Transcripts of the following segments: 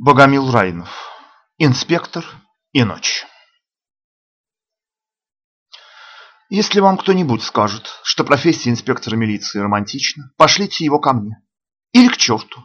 Богомил Райнов. Инспектор и ночь. Если вам кто-нибудь скажет, что профессия инспектора милиции романтична, пошлите его ко мне. Или к черту.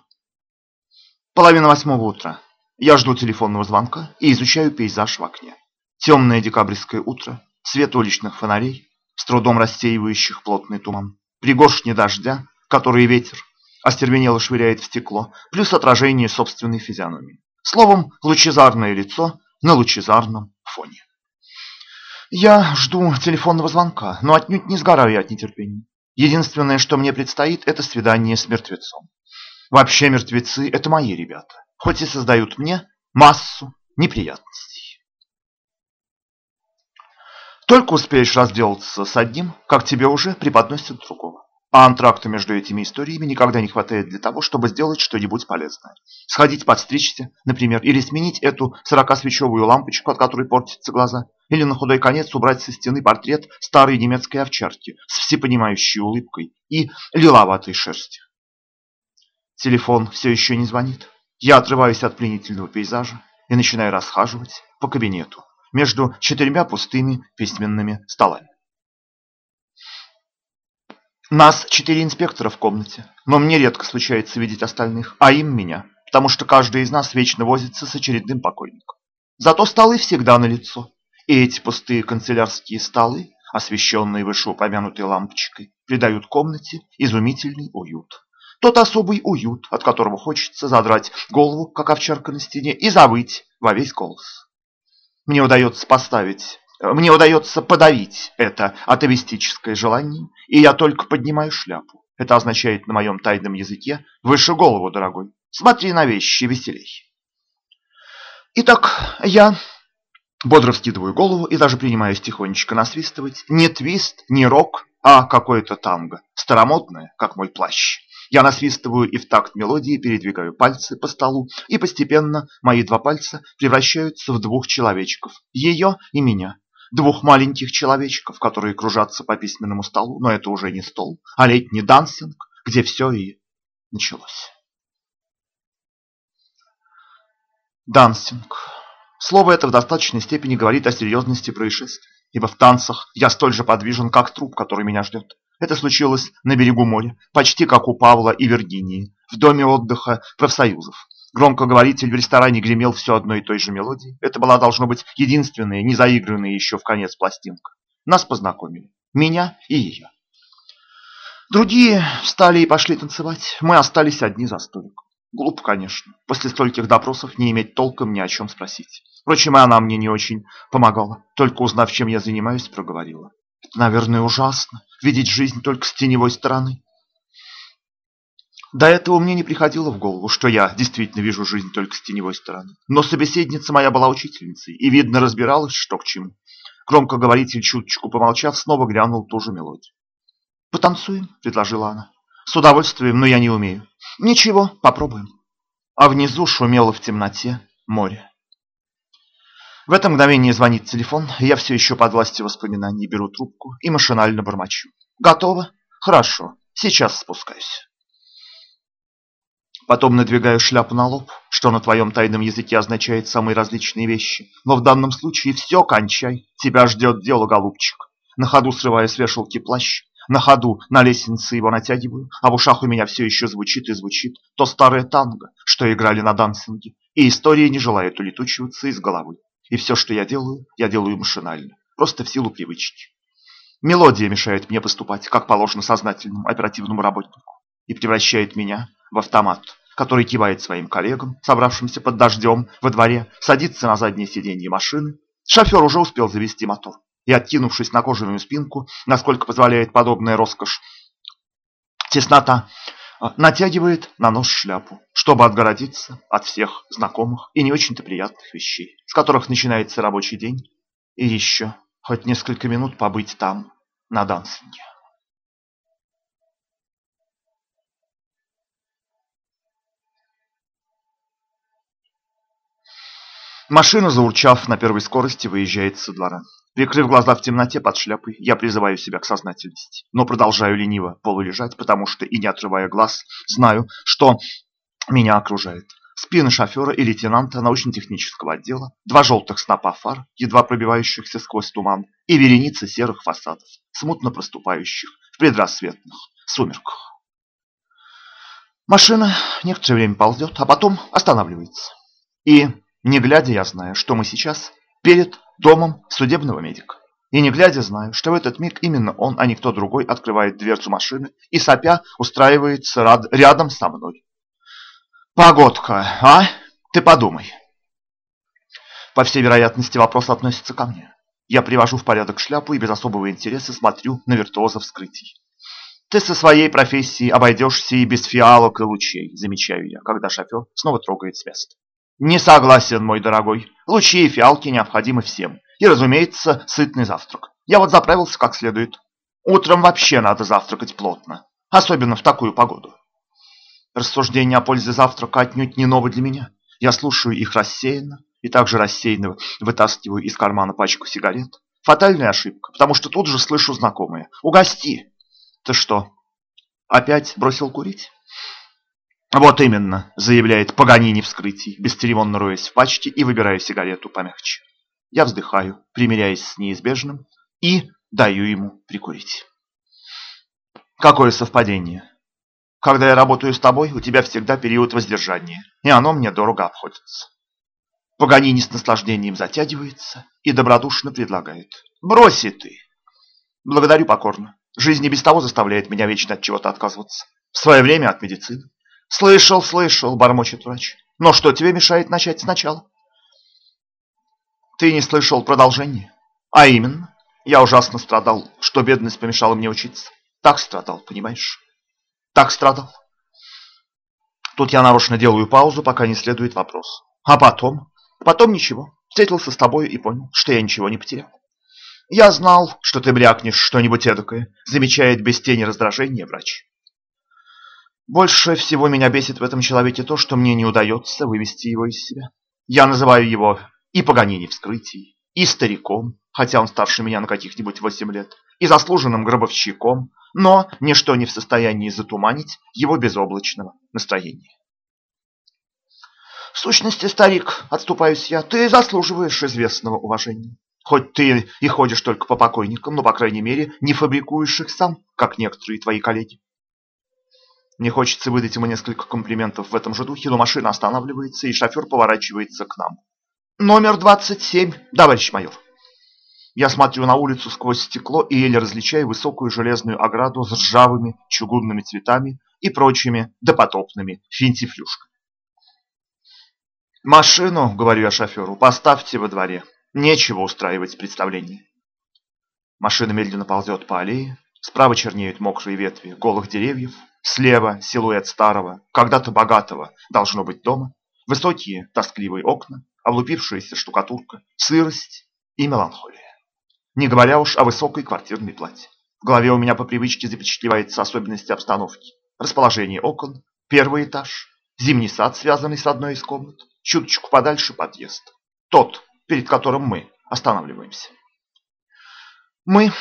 Половина восьмого утра. Я жду телефонного звонка и изучаю пейзаж в окне. Темное декабрьское утро, свет уличных фонарей, с трудом рассеивающих плотный туман, пригоршни дождя, который ветер остервенело швыряет в стекло, плюс отражение собственной физиономии. Словом, лучезарное лицо на лучезарном фоне. Я жду телефонного звонка, но отнюдь не сгораю от нетерпения. Единственное, что мне предстоит, это свидание с мертвецом. Вообще мертвецы – это мои ребята, хоть и создают мне массу неприятностей. Только успеешь разделаться с одним, как тебе уже преподносят другого. А антракта между этими историями никогда не хватает для того, чтобы сделать что-нибудь полезное. Сходить подстричься, например, или сменить эту сорокасвечевую лампочку, от которой портятся глаза, или на худой конец убрать со стены портрет старой немецкой овчарки с всепонимающей улыбкой и лиловатой шерстью. Телефон все еще не звонит. Я отрываюсь от пленительного пейзажа и начинаю расхаживать по кабинету между четырьмя пустыми письменными столами. Нас четыре инспектора в комнате, но мне редко случается видеть остальных, а им меня, потому что каждый из нас вечно возится с очередным покойником. Зато столы всегда налицо, и эти пустые канцелярские столы, освещенные вышеупомянутой лампочкой, придают комнате изумительный уют. Тот особый уют, от которого хочется задрать голову, как овчарка на стене, и завыть во весь голос. Мне удается поставить мне удается подавить это атовистическое желание, и я только поднимаю шляпу. Это означает на моем тайном языке «выше голову, дорогой, смотри на вещи веселей». Итак, я бодро вскидываю голову и даже принимаюсь тихонечко насвистывать. Не твист, не рок, а какое-то танго, старомодное, как мой плащ. Я насвистываю и в такт мелодии передвигаю пальцы по столу, и постепенно мои два пальца превращаются в двух человечков, ее и меня двух маленьких человечков, которые кружатся по письменному столу, но это уже не стол, а летний дансинг, где все и началось. Дансинг. Слово это в достаточной степени говорит о серьезности происшествия, ибо в танцах я столь же подвижен, как труп, который меня ждет. Это случилось на берегу моря, почти как у Павла и Виргинии, в доме отдыха профсоюзов. Громкоговоритель в ресторане гремел все одной и той же мелодией. Это была, должно быть, единственная, не заигранная еще в конец пластинка. Нас познакомили. Меня и ее. Другие встали и пошли танцевать. Мы остались одни за столиком. Глупо, конечно, после стольких допросов не иметь толком ни о чем спросить. Впрочем, и она мне не очень помогала. Только узнав, чем я занимаюсь, проговорила. Это, наверное, ужасно. Видеть жизнь только с теневой стороны. До этого мне не приходило в голову, что я действительно вижу жизнь только с теневой стороны. Но собеседница моя была учительницей и, видно, разбиралась, что к чему. Громкоговоритель, чуточку помолчав, снова глянул ту же мелодию. «Потанцуем?» – предложила она. «С удовольствием, но я не умею». «Ничего, попробуем». А внизу шумело в темноте море. В это мгновение звонит телефон, я все еще под властью воспоминаний беру трубку и машинально бормочу. «Готово? Хорошо, сейчас спускаюсь». Потом надвигаю шляпу на лоб, что на твоем тайном языке означает самые различные вещи. Но в данном случае все, кончай. Тебя ждет дело, голубчик. На ходу срывая с вешалки плащ, на ходу на лестнице его натягиваю, а в ушах у меня все еще звучит и звучит то старое танго, что играли на дансинге, и история не желает улетучиваться из головы. И все, что я делаю, я делаю машинально, просто в силу привычки. Мелодия мешает мне поступать, как положено сознательному оперативному работнику, и превращает меня в автомат, который кивает своим коллегам, собравшимся под дождем во дворе, садится на заднее сиденье машины. Шофер уже успел завести мотор и, откинувшись на кожаную спинку, насколько позволяет подобная роскошь, теснота, а, натягивает на нос шляпу, чтобы отгородиться от всех знакомых и не очень-то приятных вещей, с которых начинается рабочий день, и еще хоть несколько минут побыть там, на дансинге. Машина, заурчав на первой скорости, выезжает со двора. Прикрыв глаза в темноте под шляпой, я призываю себя к сознательности, но продолжаю лениво полулежать, потому что и не отрывая глаз, знаю, что меня окружает. спины шофера и лейтенанта научно-технического отдела, два желтых снопа фар, едва пробивающихся сквозь туман, и вереница серых фасадов, смутно проступающих в предрассветных сумерках. Машина некоторое время ползет, а потом останавливается. И, не глядя, я знаю, что мы сейчас перед домом судебного медика. И не глядя знаю, что в этот миг именно он, а не кто другой, открывает дверцу машины и, сопя, устраивается рад рядом со мной. Погодка, а? Ты подумай. По всей вероятности, вопрос относится ко мне. Я привожу в порядок шляпу и без особого интереса смотрю на виртуоза вскрытий. Ты со своей профессией обойдешься и без фиалок и лучей, замечаю я, когда шофер снова трогает с места. Не согласен, мой дорогой. Лучи и фиалки необходимы всем. И, разумеется, сытный завтрак. Я вот заправился как следует. Утром вообще надо завтракать плотно. Особенно в такую погоду. Рассуждения о пользе завтрака отнюдь не новы для меня. Я слушаю их рассеянно и также рассеянно вытаскиваю из кармана пачку сигарет. Фатальная ошибка, потому что тут же слышу знакомые. «Угости!» «Ты что, опять бросил курить?» «Вот именно», — заявляет Паганини вскрытий, бесцеремонно роясь в пачке и выбирая сигарету помягче. Я вздыхаю, примиряясь с неизбежным, и даю ему прикурить. Какое совпадение. Когда я работаю с тобой, у тебя всегда период воздержания, и оно мне дорого обходится. Паганини с наслаждением затягивается и добродушно предлагает. Броси ты. Благодарю покорно. Жизнь и без того заставляет меня вечно от чего-то отказываться. В свое время от медицины. Слышал, слышал, бормочет врач. Но что тебе мешает начать сначала? Ты не слышал продолжение? А именно, я ужасно страдал, что бедность помешала мне учиться. Так страдал, понимаешь? Так страдал. Тут я нарочно делаю паузу, пока не следует вопрос. А потом? Потом ничего. Встретился с тобой и понял, что я ничего не потерял. Я знал, что ты брякнешь что-нибудь эдакое, замечает без тени раздражения врач. Больше всего меня бесит в этом человеке то, что мне не удается вывести его из себя. Я называю его и Паганини вскрытий, и стариком, хотя он старше меня на каких-нибудь восемь лет, и заслуженным гробовщиком, но ничто не в состоянии затуманить его безоблачного настроения. В сущности, старик, отступаюсь я, ты заслуживаешь известного уважения. Хоть ты и ходишь только по покойникам, но, по крайней мере, не фабрикуешь их сам, как некоторые твои коллеги. Мне хочется выдать ему несколько комплиментов в этом же духе, но машина останавливается, и шофер поворачивается к нам. Номер 27, товарищ майор. Я смотрю на улицу сквозь стекло и еле различаю высокую железную ограду с ржавыми чугунными цветами и прочими допотопными финтифлюшками. «Машину, — говорю я шоферу, — поставьте во дворе. Нечего устраивать представление». Машина медленно ползет по аллее. Справа чернеют мокрые ветви голых деревьев. Слева силуэт старого, когда-то богатого, должно быть дома. Высокие, тоскливые окна, облупившаяся штукатурка, сырость и меланхолия. Не говоря уж о высокой квартирной плате. В голове у меня по привычке запечатлевается особенности обстановки. Расположение окон, первый этаж, зимний сад, связанный с одной из комнат, чуточку подальше подъезд. Тот, перед которым мы останавливаемся. Мы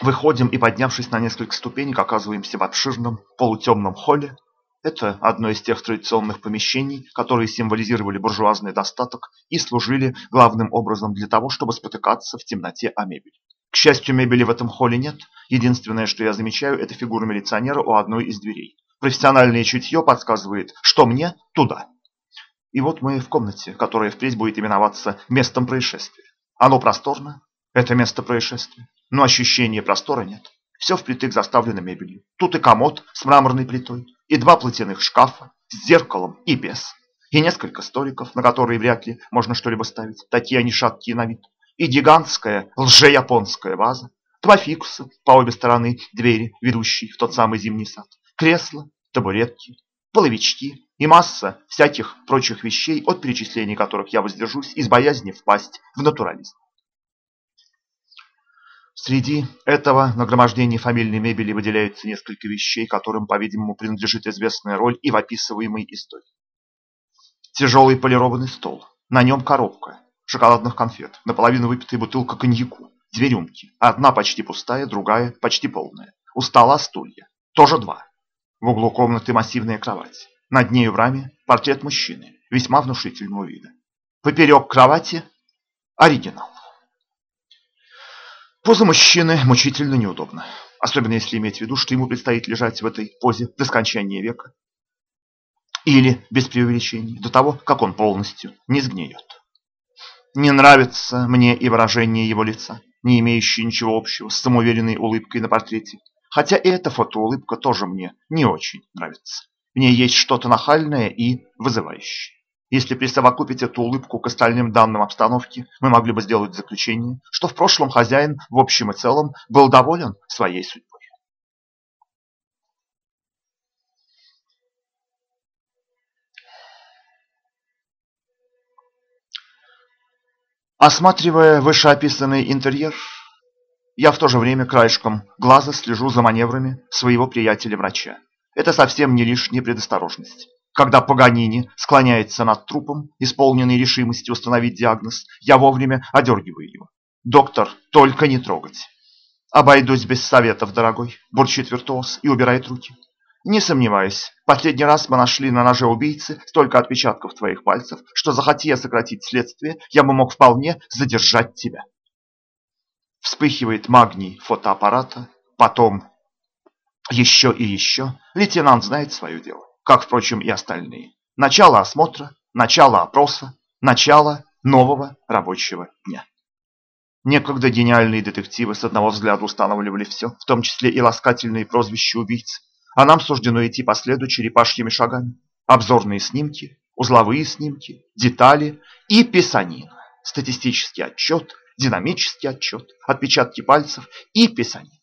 выходим и, поднявшись на несколько ступенек, оказываемся в обширном полутемном холле. Это одно из тех традиционных помещений, которые символизировали буржуазный достаток и служили главным образом для того, чтобы спотыкаться в темноте о мебель. К счастью, мебели в этом холле нет. Единственное, что я замечаю, это фигура милиционера у одной из дверей. Профессиональное чутье подсказывает, что мне туда. И вот мы в комнате, которая впредь будет именоваться местом происшествия. Оно просторно, это место происшествия, но ощущения простора нет. Все впритык заставлено мебелью. Тут и комод с мраморной плитой, и два платяных шкафа с зеркалом и без, и несколько столиков, на которые вряд ли можно что-либо ставить, такие они шаткие на вид, и гигантская лже-японская ваза, два фикуса по обе стороны двери, ведущие в тот самый зимний сад, кресла, табуретки, половички и масса всяких прочих вещей, от перечисления которых я воздержусь из боязни впасть в натурализм. Среди этого нагромождения фамильной мебели выделяются несколько вещей, которым, по-видимому, принадлежит известная роль и в описываемой истории. Тяжелый полированный стол, на нем коробка шоколадных конфет, наполовину выпитая бутылка коньяку, две рюмки, одна почти пустая, другая почти полная. У стола стулья, тоже два. В углу комнаты массивная кровать. Над нею в раме портрет мужчины, весьма внушительного вида. Поперек кровати оригинал. Поза мужчины мучительно неудобна, особенно если иметь в виду, что ему предстоит лежать в этой позе до скончания века или, без преувеличений, до того, как он полностью не сгниет. Не нравится мне и выражение его лица, не имеющее ничего общего с самоуверенной улыбкой на портрете, хотя и эта фотоулыбка тоже мне не очень нравится. В ней есть что-то нахальное и вызывающее. Если присовокупить эту улыбку к остальным данным обстановки, мы могли бы сделать заключение, что в прошлом хозяин в общем и целом был доволен своей судьбой. Осматривая вышеописанный интерьер, я в то же время краешком глаза слежу за маневрами своего приятеля-врача. Это совсем не лишняя предосторожность. Когда Паганини склоняется над трупом, исполненный решимости установить диагноз, я вовремя одергиваю его. «Доктор, только не трогать!» «Обойдусь без советов, дорогой», – бурчит виртуоз и убирает руки. Не сомневаюсь, последний раз мы нашли на ноже убийцы столько отпечатков твоих пальцев, что захоти я сократить следствие, я бы мог вполне задержать тебя. Вспыхивает магний фотоаппарата, потом еще и еще. Лейтенант знает свое дело, как, впрочем, и остальные. Начало осмотра, начало опроса, начало нового рабочего дня. Некогда гениальные детективы с одного взгляда устанавливали все, в том числе и ласкательные прозвища убийц, а нам суждено идти по следу черепашьими шагами. Обзорные снимки, узловые снимки, детали и писанина. Статистический отчет, динамический отчет, отпечатки пальцев и писанина.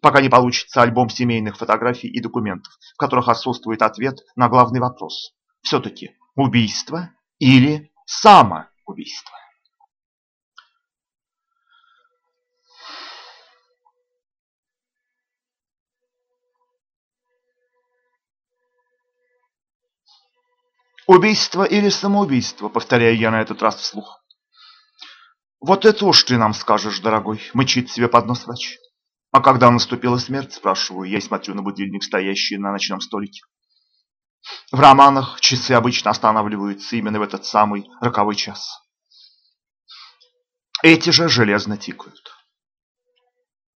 Пока не получится альбом семейных фотографий и документов, в которых отсутствует ответ на главный вопрос. Все-таки убийство или самоубийство? Убийство или самоубийство, повторяю я на этот раз вслух. Вот это уж ты нам скажешь, дорогой, мычит себе под нос врач. А когда наступила смерть, спрашиваю, я и смотрю на будильник, стоящий на ночном столике. В романах часы обычно останавливаются именно в этот самый роковой час. Эти же железно тикают.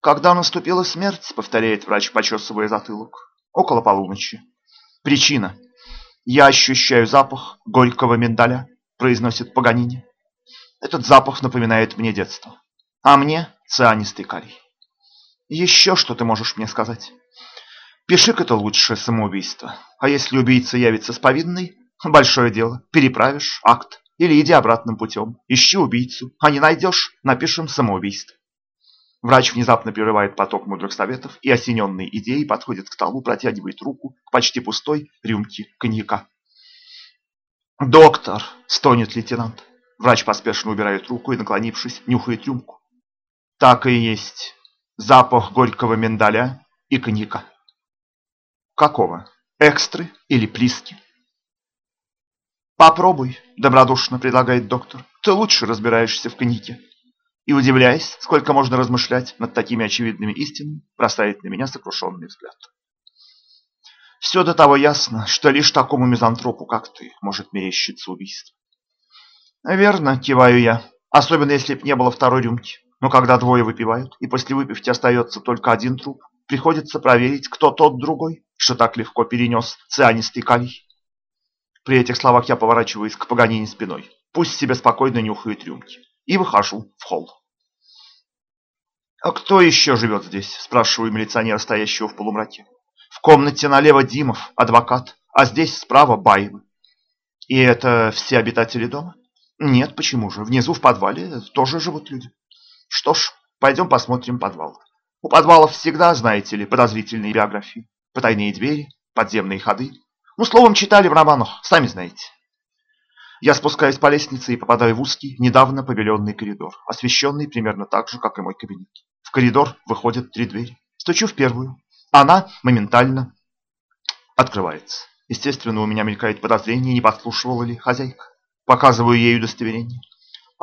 Когда наступила смерть, повторяет врач, почесывая затылок, около полуночи. Причина «Я ощущаю запах горького миндаля», – произносит Паганини. «Этот запах напоминает мне детство, а мне цианистый калий. Еще что ты можешь мне сказать? Пиши-ка это лучше самоубийство, а если убийца явится с повинной, большое дело, переправишь акт или иди обратным путем, ищи убийцу, а не найдешь, напишем самоубийство». Врач внезапно прерывает поток мудрых советов и, осененный идеей, подходит к столу, протягивает руку к почти пустой рюмке коньяка. «Доктор!» – стонет лейтенант. Врач поспешно убирает руку и, наклонившись, нюхает рюмку. Так и есть. Запах горького миндаля и коньяка. Какого? Экстры или плиски? Попробуй, добродушно предлагает доктор. Ты лучше разбираешься в коньяке и, удивляясь, сколько можно размышлять над такими очевидными истинами, бросает на меня сокрушенный взгляд. Все до того ясно, что лишь такому мизантропу, как ты, может мерещиться убийство. Верно, киваю я, особенно если б не было второй рюмки. Но когда двое выпивают, и после выпивки остается только один труп, приходится проверить, кто тот другой, что так легко перенес цианистый калий. При этих словах я поворачиваюсь к Паганини спиной. Пусть себе спокойно нюхают рюмки и выхожу в холл. «А кто еще живет здесь?» – спрашиваю милиционера, стоящего в полумраке. «В комнате налево Димов, адвокат, а здесь справа Баевы». «И это все обитатели дома?» «Нет, почему же? Внизу в подвале тоже живут люди». «Что ж, пойдем посмотрим подвал. У подвалов всегда, знаете ли, подозрительные биографии. Потайные двери, подземные ходы. Ну, словом, читали в романах, сами знаете». Я спускаюсь по лестнице и попадаю в узкий, недавно побеленный коридор, освещенный примерно так же, как и мой кабинет. В коридор выходят три двери. Стучу в первую. Она моментально открывается. Естественно, у меня мелькает подозрение, не подслушивала ли хозяйка. Показываю ей удостоверение.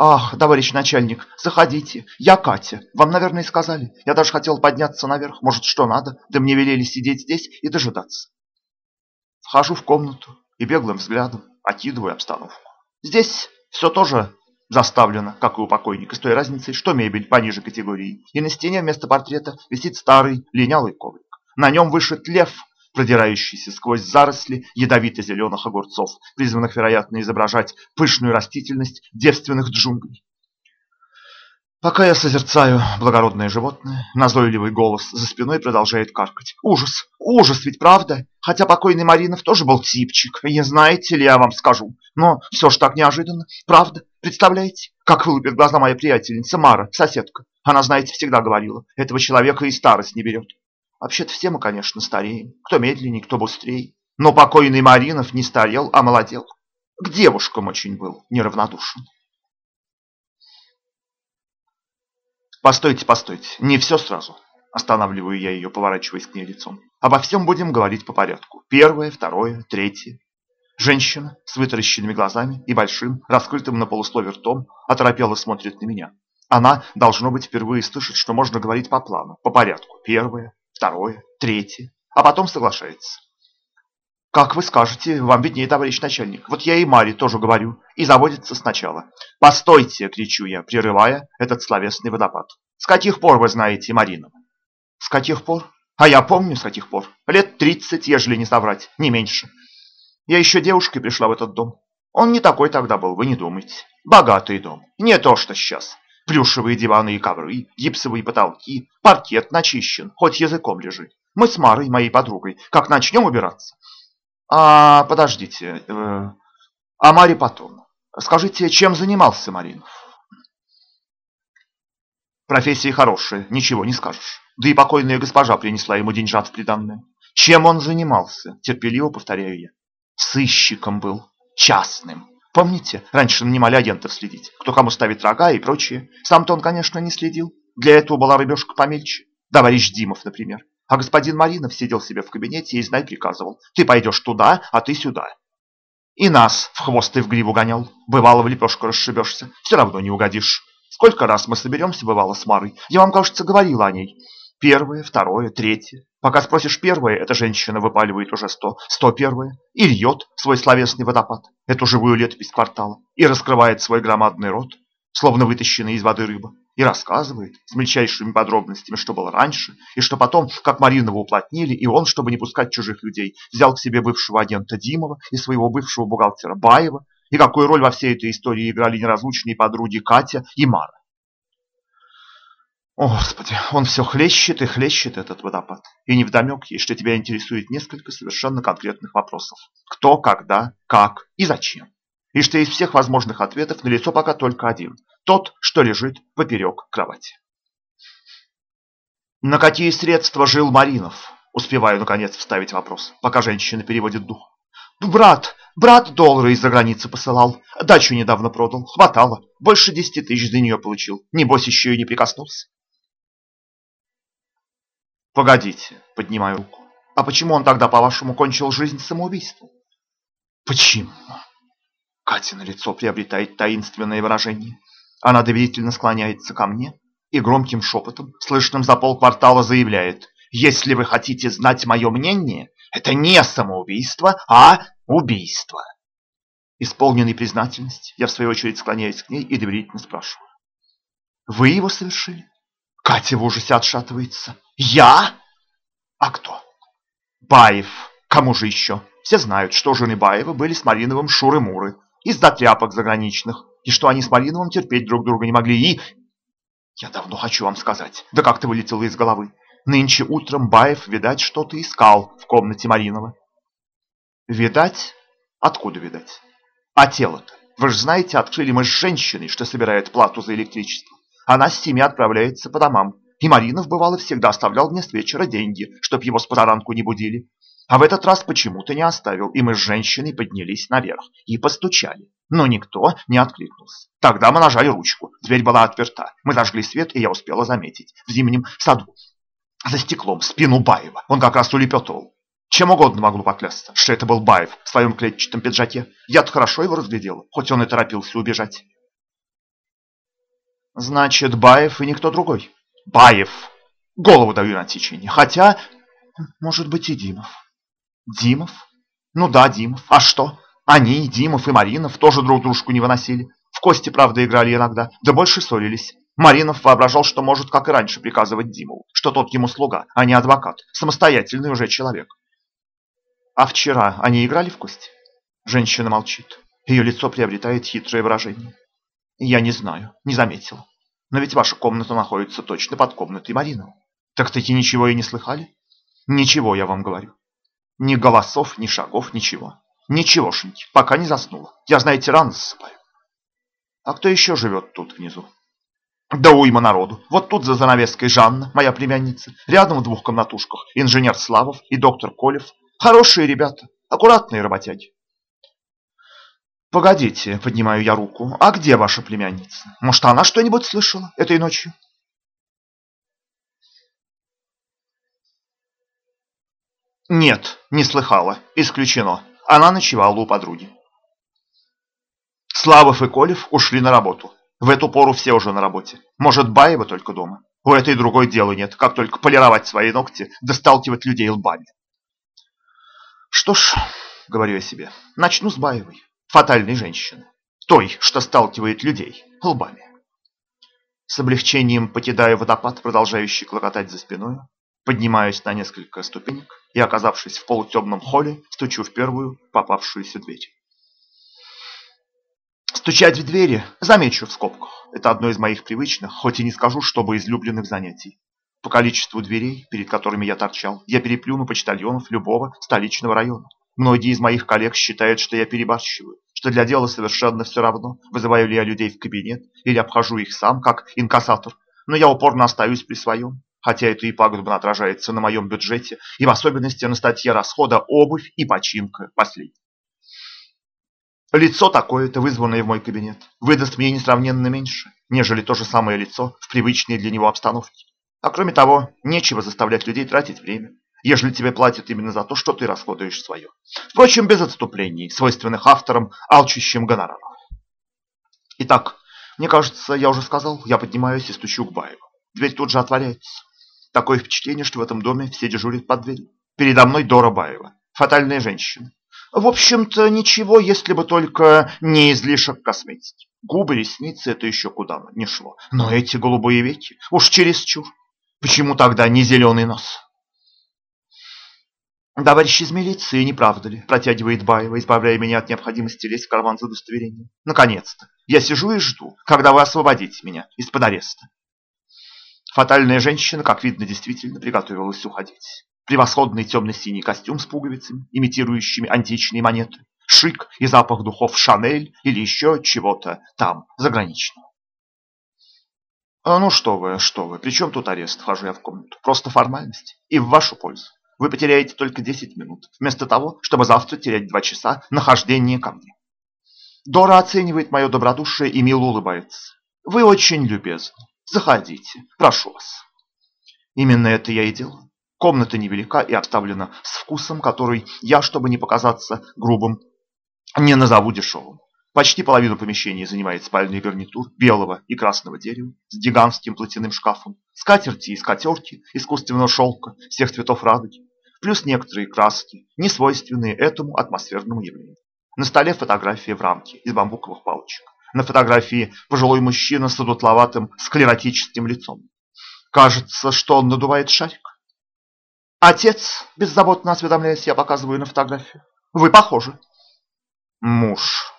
«Ах, товарищ начальник, заходите. Я Катя. Вам, наверное, сказали. Я даже хотел подняться наверх. Может, что надо? Да мне велели сидеть здесь и дожидаться». Вхожу в комнату и беглым взглядом окидываю обстановку. Здесь все тоже заставлено, как и у покойника, с той разницей, что мебель пониже категории, и на стене вместо портрета висит старый линялый коврик. На нем вышит лев, продирающийся сквозь заросли ядовито-зеленых огурцов, призванных, вероятно, изображать пышную растительность девственных джунглей. Пока я созерцаю благородное животное, назойливый голос за спиной продолжает каркать. Ужас, ужас ведь правда? Хотя покойный Маринов тоже был типчик, не знаете ли, я вам скажу. Но все ж так неожиданно, правда? Представляете, как вылупит глаза моя приятельница Мара, соседка. Она, знаете, всегда говорила, этого человека и старость не берет. Вообще-то все мы, конечно, стареем. Кто медленнее, кто быстрее. Но покойный Маринов не старел, а молодел. К девушкам очень был неравнодушен. Постойте, постойте, не все сразу. Останавливаю я ее, поворачиваясь к ней лицом. Обо всем будем говорить по порядку. Первое, второе, третье. Женщина с вытаращенными глазами и большим, раскрытым на полуслове ртом, оторопело смотрит на меня. Она, должно быть, впервые слышит, что можно говорить по плану, по порядку. Первое, второе, третье. А потом соглашается. Как вы скажете, вам виднее, товарищ начальник. Вот я и Маре тоже говорю. И заводится сначала. Постойте, кричу я, прерывая этот словесный водопад. С каких пор вы знаете Марину? С каких пор? А я помню, с каких пор. Лет тридцать, ежели не соврать, не меньше. Я еще девушкой пришла в этот дом. Он не такой тогда был, вы не думайте. Богатый дом. Не то, что сейчас. Плюшевые диваны и ковры, гипсовые потолки, паркет начищен, хоть языком лежи. Мы с Марой, моей подругой, как начнем убираться, а, подождите. Э, а Маре потом. Скажите, чем занимался Маринов? Профессия хорошая, ничего не скажешь. Да и покойная госпожа принесла ему деньжат в приданное. Чем он занимался? Терпеливо повторяю я. Сыщиком был. Частным. Помните, раньше нанимали агентов следить, кто кому ставит рога и прочее. Сам-то он, конечно, не следил. Для этого была рыбешка помельче. Товарищ Димов, например. А господин Маринов сидел себе в кабинете и, знай, приказывал. Ты пойдешь туда, а ты сюда. И нас в хвост и в гриву гонял. Бывало, в лепешку расшибешься. Все равно не угодишь. Сколько раз мы соберемся, бывало, с Марой. Я вам, кажется, говорила о ней. Первое, второе, третье. Пока спросишь первое, эта женщина выпаливает уже сто, сто первое. И льет свой словесный водопад, эту живую летопись квартала. И раскрывает свой громадный рот, словно вытащенная из воды рыба и рассказывает с мельчайшими подробностями, что было раньше, и что потом, как Маринова уплотнили, и он, чтобы не пускать чужих людей, взял к себе бывшего агента Димова и своего бывшего бухгалтера Баева, и какую роль во всей этой истории играли неразлучные подруги Катя и Мара. О, Господи, он все хлещет и хлещет этот водопад. И невдомек ей, что тебя интересует несколько совершенно конкретных вопросов. Кто, когда, как и зачем и что из всех возможных ответов налицо пока только один – тот, что лежит поперек кровати. На какие средства жил Маринов? Успеваю, наконец, вставить вопрос, пока женщина переводит дух. Брат, брат доллары из-за границы посылал. Дачу недавно продал, хватало. Больше десяти тысяч за нее получил. Небось, еще и не прикоснулся. Погодите, поднимаю руку. А почему он тогда, по-вашему, кончил жизнь самоубийством? Почему? Катя на лицо приобретает таинственное выражение. Она доверительно склоняется ко мне и громким шепотом, слышным за полквартала, заявляет, «Если вы хотите знать мое мнение, это не самоубийство, а убийство». Исполненный признательности, я в свою очередь склоняюсь к ней и доверительно спрашиваю. «Вы его совершили?» Катя в ужасе отшатывается. «Я? А кто?» «Баев. Кому же еще?» Все знают, что жены Баева были с Мариновым шуры-муры из-за тряпок заграничных, и что они с Мариновым терпеть друг друга не могли, и... Я давно хочу вам сказать, да как-то вылетело из головы. Нынче утром Баев, видать, что-то искал в комнате Маринова. Видать? Откуда видать? А тело-то? Вы же знаете, открыли мы с женщиной, что собирает плату за электричество. Она с семьей отправляется по домам. И Маринов, бывало, всегда оставлял мне с вечера деньги, чтоб его с позаранку не будили. А в этот раз почему-то не оставил, и мы с женщиной поднялись наверх и постучали. Но никто не откликнулся. Тогда мы нажали ручку. Дверь была отперта. Мы зажгли свет, и я успела заметить. В зимнем саду. За стеклом спину Баева. Он как раз улепетывал. Чем угодно могло поклясться, что это был Баев в своем клетчатом пиджаке. Я-то хорошо его разглядела, хоть он и торопился убежать. Значит, Баев и никто другой. Баев. Голову даю на течение. Хотя, может быть, и Димов. Димов? Ну да, Димов. А что? Они, Димов и Маринов, тоже друг дружку не выносили. В кости, правда, играли иногда, да больше ссорились. Маринов воображал, что может, как и раньше, приказывать Димову, что тот ему слуга, а не адвокат, самостоятельный уже человек. А вчера они играли в кости? Женщина молчит. Ее лицо приобретает хитрое выражение. Я не знаю, не заметила. Но ведь ваша комната находится точно под комнатой Маринова. Так таки ничего и не слыхали? Ничего, я вам говорю. Ни голосов, ни шагов, ничего. Ничегошеньки, пока не заснула. Я, знаете, рано засыпаю. А кто еще живет тут внизу? Да уйма народу. Вот тут за занавеской Жанна, моя племянница. Рядом в двух комнатушках инженер Славов и доктор Колев. Хорошие ребята, аккуратные работяги. Погодите, поднимаю я руку. А где ваша племянница? Может, она что-нибудь слышала этой ночью? Нет, не слыхала. Исключено. Она ночевала у подруги. Славов и Колев ушли на работу. В эту пору все уже на работе. Может, Баева только дома. У этой другой дела нет, как только полировать свои ногти, да сталкивать людей лбами. Что ж, говорю я себе, начну с Баевой, фатальной женщины. Той, что сталкивает людей лбами. С облегчением покидаю водопад, продолжающий клокотать за спиной, поднимаюсь на несколько ступенек и, оказавшись в полутемном холле, стучу в первую попавшуюся дверь. Стучать в двери, замечу в скобках, это одно из моих привычных, хоть и не скажу, чтобы излюбленных занятий. По количеству дверей, перед которыми я торчал, я переплюну почтальонов любого столичного района. Многие из моих коллег считают, что я перебарщиваю, что для дела совершенно все равно, вызываю ли я людей в кабинет или обхожу их сам, как инкассатор. Но я упорно остаюсь при своем хотя это и пагубно отражается на моем бюджете, и в особенности на статье расхода обувь и починка последней. Лицо такое-то, вызванное в мой кабинет, выдаст мне несравненно меньше, нежели то же самое лицо в привычной для него обстановке. А кроме того, нечего заставлять людей тратить время, ежели тебе платят именно за то, что ты расходуешь свое. Впрочем, без отступлений, свойственных авторам, алчущим гонораров. Итак, мне кажется, я уже сказал, я поднимаюсь и стучу к Баеву. Дверь тут же отворяется. Такое впечатление, что в этом доме все дежурят под дверью. Передо мной Дора Баева, фатальная женщина. В общем-то, ничего, если бы только не излишек косметики. Губы, ресницы – это еще куда не шло. Но эти голубые веки уж чересчур. Почему тогда не зеленый нос? «Товарищ из милиции, не правда ли?» – протягивает Баева, избавляя меня от необходимости лезть в карман за удостоверением. «Наконец-то! Я сижу и жду, когда вы освободите меня из-под ареста. Фатальная женщина, как видно, действительно приготовилась уходить. Превосходный темно-синий костюм с пуговицами, имитирующими античные монеты, шик и запах духов Шанель или еще чего-то там, заграничного. А ну что вы, что вы, при чем тут арест, вхожу я в комнату. Просто формальность. И в вашу пользу. Вы потеряете только 10 минут, вместо того, чтобы завтра терять 2 часа нахождения ко мне. Дора оценивает мое добродушие и мило улыбается. Вы очень любезны. Заходите, прошу вас. Именно это я и делаю. Комната невелика и обставлена с вкусом, который я, чтобы не показаться грубым, не назову дешевым. Почти половину помещения занимает спальный гарнитур белого и красного дерева с гигантским платяным шкафом, скатерти и скатерки искусственного шелка всех цветов радуги, плюс некоторые краски, не свойственные этому атмосферному явлению. На столе фотография в рамке из бамбуковых палочек. На фотографии пожилой мужчина с одутловатым склеротическим лицом. Кажется, что он надувает шарик. Отец, беззаботно осведомляясь, я показываю на фотографию. Вы похожи. Муж,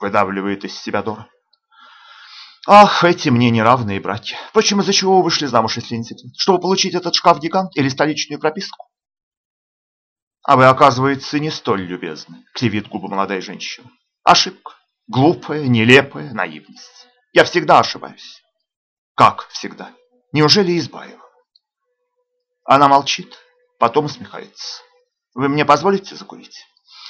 выдавливает из себя Дора. Ах, эти мне неравные братья. Впрочем, из-за чего вы вышли замуж, если не? Чтобы получить этот шкаф-гигант или столичную прописку? А вы, оказывается, не столь любезны, кривит губы молодая женщина. Ошибка. Глупая, нелепая наивность. Я всегда ошибаюсь. Как всегда? Неужели Избаева? Она молчит, потом усмехается. Вы мне позволите закурить?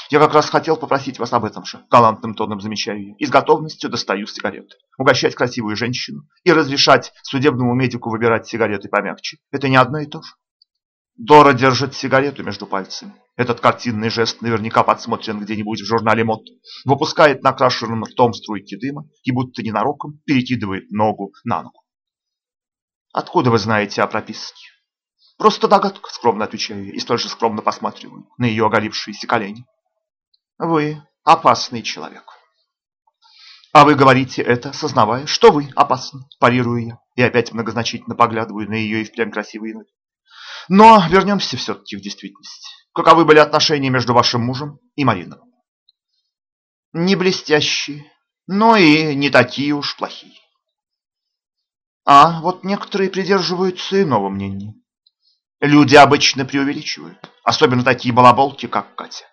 Я как раз хотел попросить вас об этом же, галантным тоном замечаю я, и с готовностью достаю сигареты. Угощать красивую женщину и разрешать судебному медику выбирать сигареты помягче – это не одно и то же. Дора держит сигарету между пальцами. Этот картинный жест наверняка подсмотрен где-нибудь в журнале мод. Выпускает накрашенным ртом струйки дыма и будто ненароком перекидывает ногу на ногу. Откуда вы знаете о прописке? Просто догадка, скромно отвечаю я и столь же скромно посматриваю на ее оголившиеся колени. Вы опасный человек. А вы говорите это, сознавая, что вы опасны, парирую я, и опять многозначительно поглядываю на ее и впрямь красивые ноги. Но вернемся все-таки в действительность. Каковы были отношения между вашим мужем и Мариной? Не блестящие, но и не такие уж плохие. А вот некоторые придерживаются иного мнения. Люди обычно преувеличивают, особенно такие балаболки, как Катя.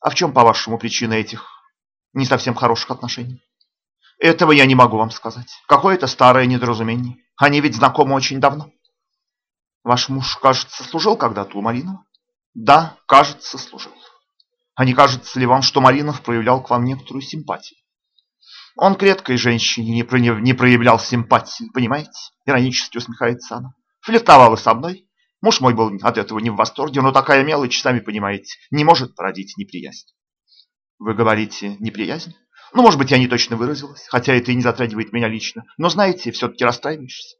А в чем, по-вашему, причина этих не совсем хороших отношений? Этого я не могу вам сказать. Какое-то старое недоразумение. Они ведь знакомы очень давно. Ваш муж, кажется, служил когда-то у Маринова? Да, кажется, служил. А не кажется ли вам, что Маринов проявлял к вам некоторую симпатию? Он к редкой женщине не, про... не проявлял симпатии, понимаете? Иронически усмехается она. Флиртовала со мной. Муж мой был от этого не в восторге, но такая мелочь, сами понимаете, не может породить неприязнь. Вы говорите неприязнь? Ну, может быть, я не точно выразилась, хотя это и не затрагивает меня лично. Но, знаете, все-таки расстраиваешься.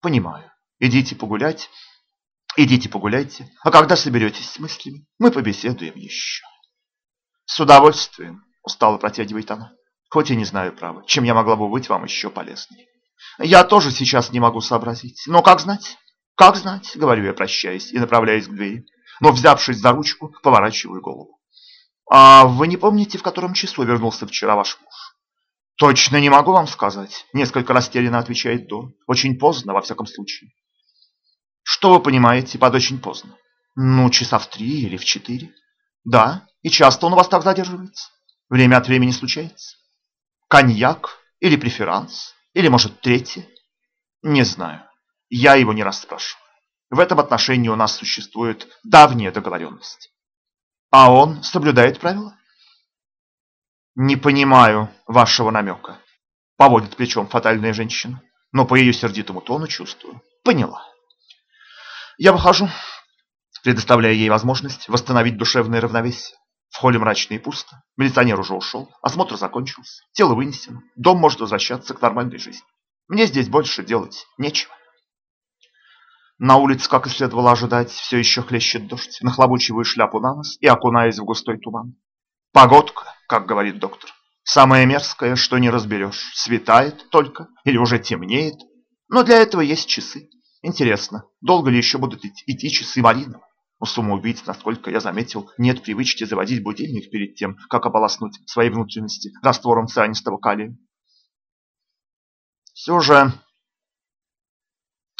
Понимаю. Идите погулять. Идите погуляйте. А когда соберетесь с мыслями, мы побеседуем еще. С удовольствием, устало протягивает она. Хоть и не знаю, право, чем я могла бы быть вам еще полезной. Я тоже сейчас не могу сообразить. Но как знать? Как знать, говорю я, прощаясь и направляясь к двери. Но, взявшись за ручку, поворачиваю голову. А вы не помните, в котором часу вернулся вчера ваш муж? Точно не могу вам сказать, несколько растерянно отвечает Дон. Очень поздно, во всяком случае. Что вы понимаете под очень поздно? Ну, часа в три или в четыре. Да, и часто он у вас так задерживается. Время от времени случается. Коньяк или преферанс, или, может, третье? Не знаю. Я его не расспрашиваю. В этом отношении у нас существует давняя договоренность. А он соблюдает правила? Не понимаю вашего намека. Поводит плечом фатальная женщина, но по ее сердитому тону чувствую. Поняла. Я выхожу, предоставляя ей возможность восстановить душевное равновесие. В холле мрачно и пусто. Милиционер уже ушел, осмотр закончился, тело вынесено, дом может возвращаться к нормальной жизни. Мне здесь больше делать нечего. На улице, как и следовало ожидать, все еще хлещет дождь, нахлобучиваю шляпу на нос и окунаясь в густой туман. Погодка, как говорит доктор. Самое мерзкое, что не разберешь, светает только или уже темнеет. Но для этого есть часы. Интересно, долго ли еще будут идти часы Маринова? У самоубийц, насколько я заметил, нет привычки заводить будильник перед тем, как ополоснуть свои внутренности раствором цианистого калия. Все же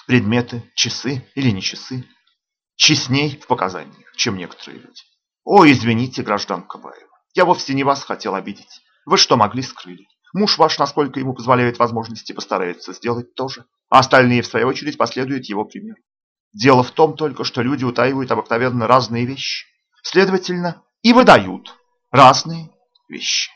предметы, часы или не часы, честней в показаниях, чем некоторые люди. О, извините, гражданка Баева, я вовсе не вас хотел обидеть. Вы что могли скрыли? Муж ваш, насколько ему позволяют возможности, постарается сделать то же, а остальные, в свою очередь, последуют его примеру. Дело в том только, что люди утаивают обыкновенно разные вещи. Следовательно, и выдают разные вещи.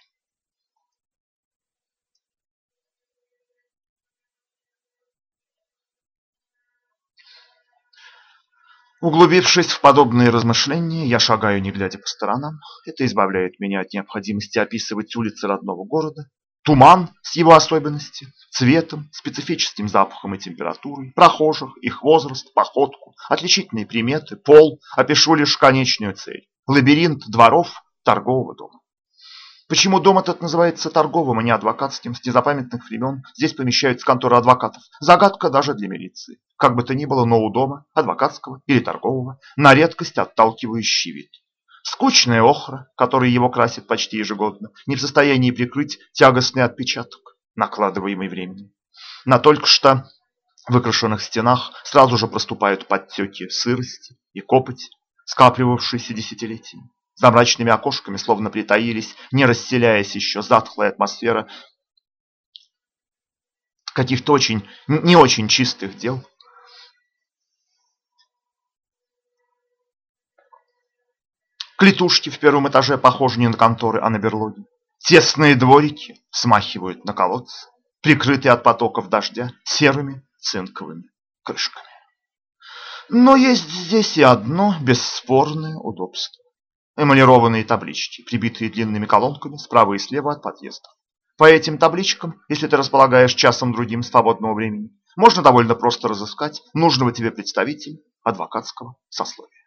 Углубившись в подобные размышления, я шагаю, не глядя по сторонам. Это избавляет меня от необходимости описывать улицы родного города. Туман с его особенностями, цветом, специфическим запахом и температурой, прохожих, их возраст, походку, отличительные приметы, пол, опишу лишь конечную цель. Лабиринт дворов торгового дома. Почему дом этот называется торговым, а не адвокатским? С незапамятных времен здесь помещаются конторы адвокатов. Загадка даже для милиции. Как бы то ни было, но у дома, адвокатского или торгового, на редкость отталкивающий вид. Скучная охра, которая его красит почти ежегодно, не в состоянии прикрыть тягостный отпечаток, накладываемый временем. На только что выкрашенных стенах сразу же проступают подтеки сырости и копоти, скапливавшиеся десятилетиями. За мрачными окошками словно притаились, не расселяясь еще, затхлая атмосфера каких-то очень, не очень чистых дел. Клетушки в первом этаже похожи не на конторы, а на берлоги. Тесные дворики смахивают на колодцы, прикрытые от потоков дождя серыми цинковыми крышками. Но есть здесь и одно бесспорное удобство эмалированные таблички, прибитые длинными колонками справа и слева от подъезда. По этим табличкам, если ты располагаешь часом-другим свободного времени, можно довольно просто разыскать нужного тебе представителя адвокатского сословия.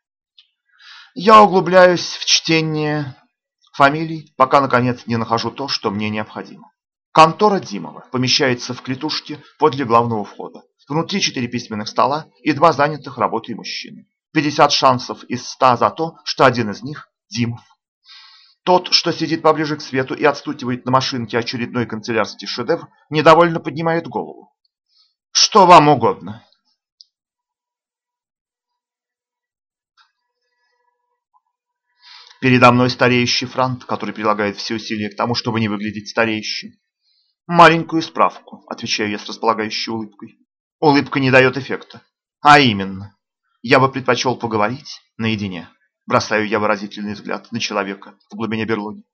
Я углубляюсь в чтение фамилий, пока, наконец, не нахожу то, что мне необходимо. Контора Димова помещается в клетушке подле главного входа. Внутри четыре письменных стола и два занятых работой мужчины. 50 шансов из 100 за то, что один из них – Димов. Тот, что сидит поближе к свету и отстукивает на машинке очередной канцелярский шедевр, недовольно поднимает голову. «Что вам угодно?» Передо мной стареющий франт, который прилагает все усилия к тому, чтобы не выглядеть стареющим. «Маленькую справку», – отвечаю я с располагающей улыбкой. Улыбка не дает эффекта. А именно, я бы предпочел поговорить наедине. Бросаю я выразительный взгляд на человека в глубине берлоги.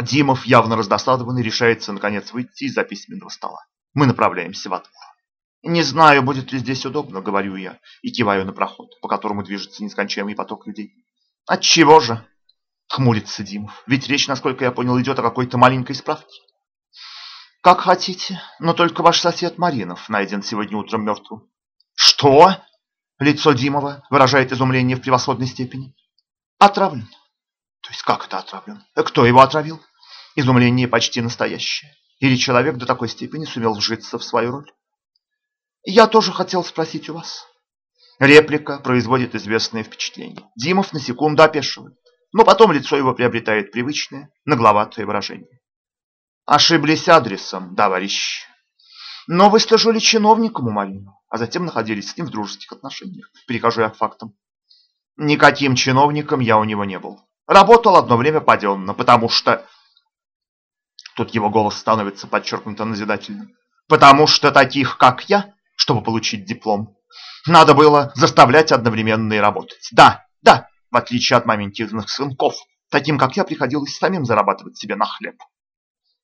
Димов, явно раздосадованный, решается наконец выйти из-за письменного стола. Мы направляемся во двор. «Не знаю, будет ли здесь удобно», — говорю я, и киваю на проход, по которому движется нескончаемый поток людей. «Отчего же?» — хмурится Димов. «Ведь речь, насколько я понял, идет о какой-то маленькой справке». «Как хотите, но только ваш сосед Маринов найден сегодня утром мертвым». «Что?» — лицо Димова выражает изумление в превосходной степени. «Отравлен». «То есть как это отравлен? Кто его отравил?» Изумление почти настоящее. Или человек до такой степени сумел вжиться в свою роль? «Я тоже хотел спросить у вас». Реплика производит известное впечатление. Димов на секунду опешивает, но потом лицо его приобретает привычное, нагловатое выражение. Ошиблись адресом, товарищ. Но вы стажили чиновником у Марину, а затем находились с ним в дружеских отношениях. Перехожу я к фактам. Никаким чиновником я у него не был. Работал одно время паденно, потому что... Тут его голос становится подчеркнуто назидательным. Потому что таких, как я, чтобы получить диплом, надо было заставлять одновременно и работать. Да, да, в отличие от маменькиных сынков, таким как я приходилось самим зарабатывать себе на хлеб.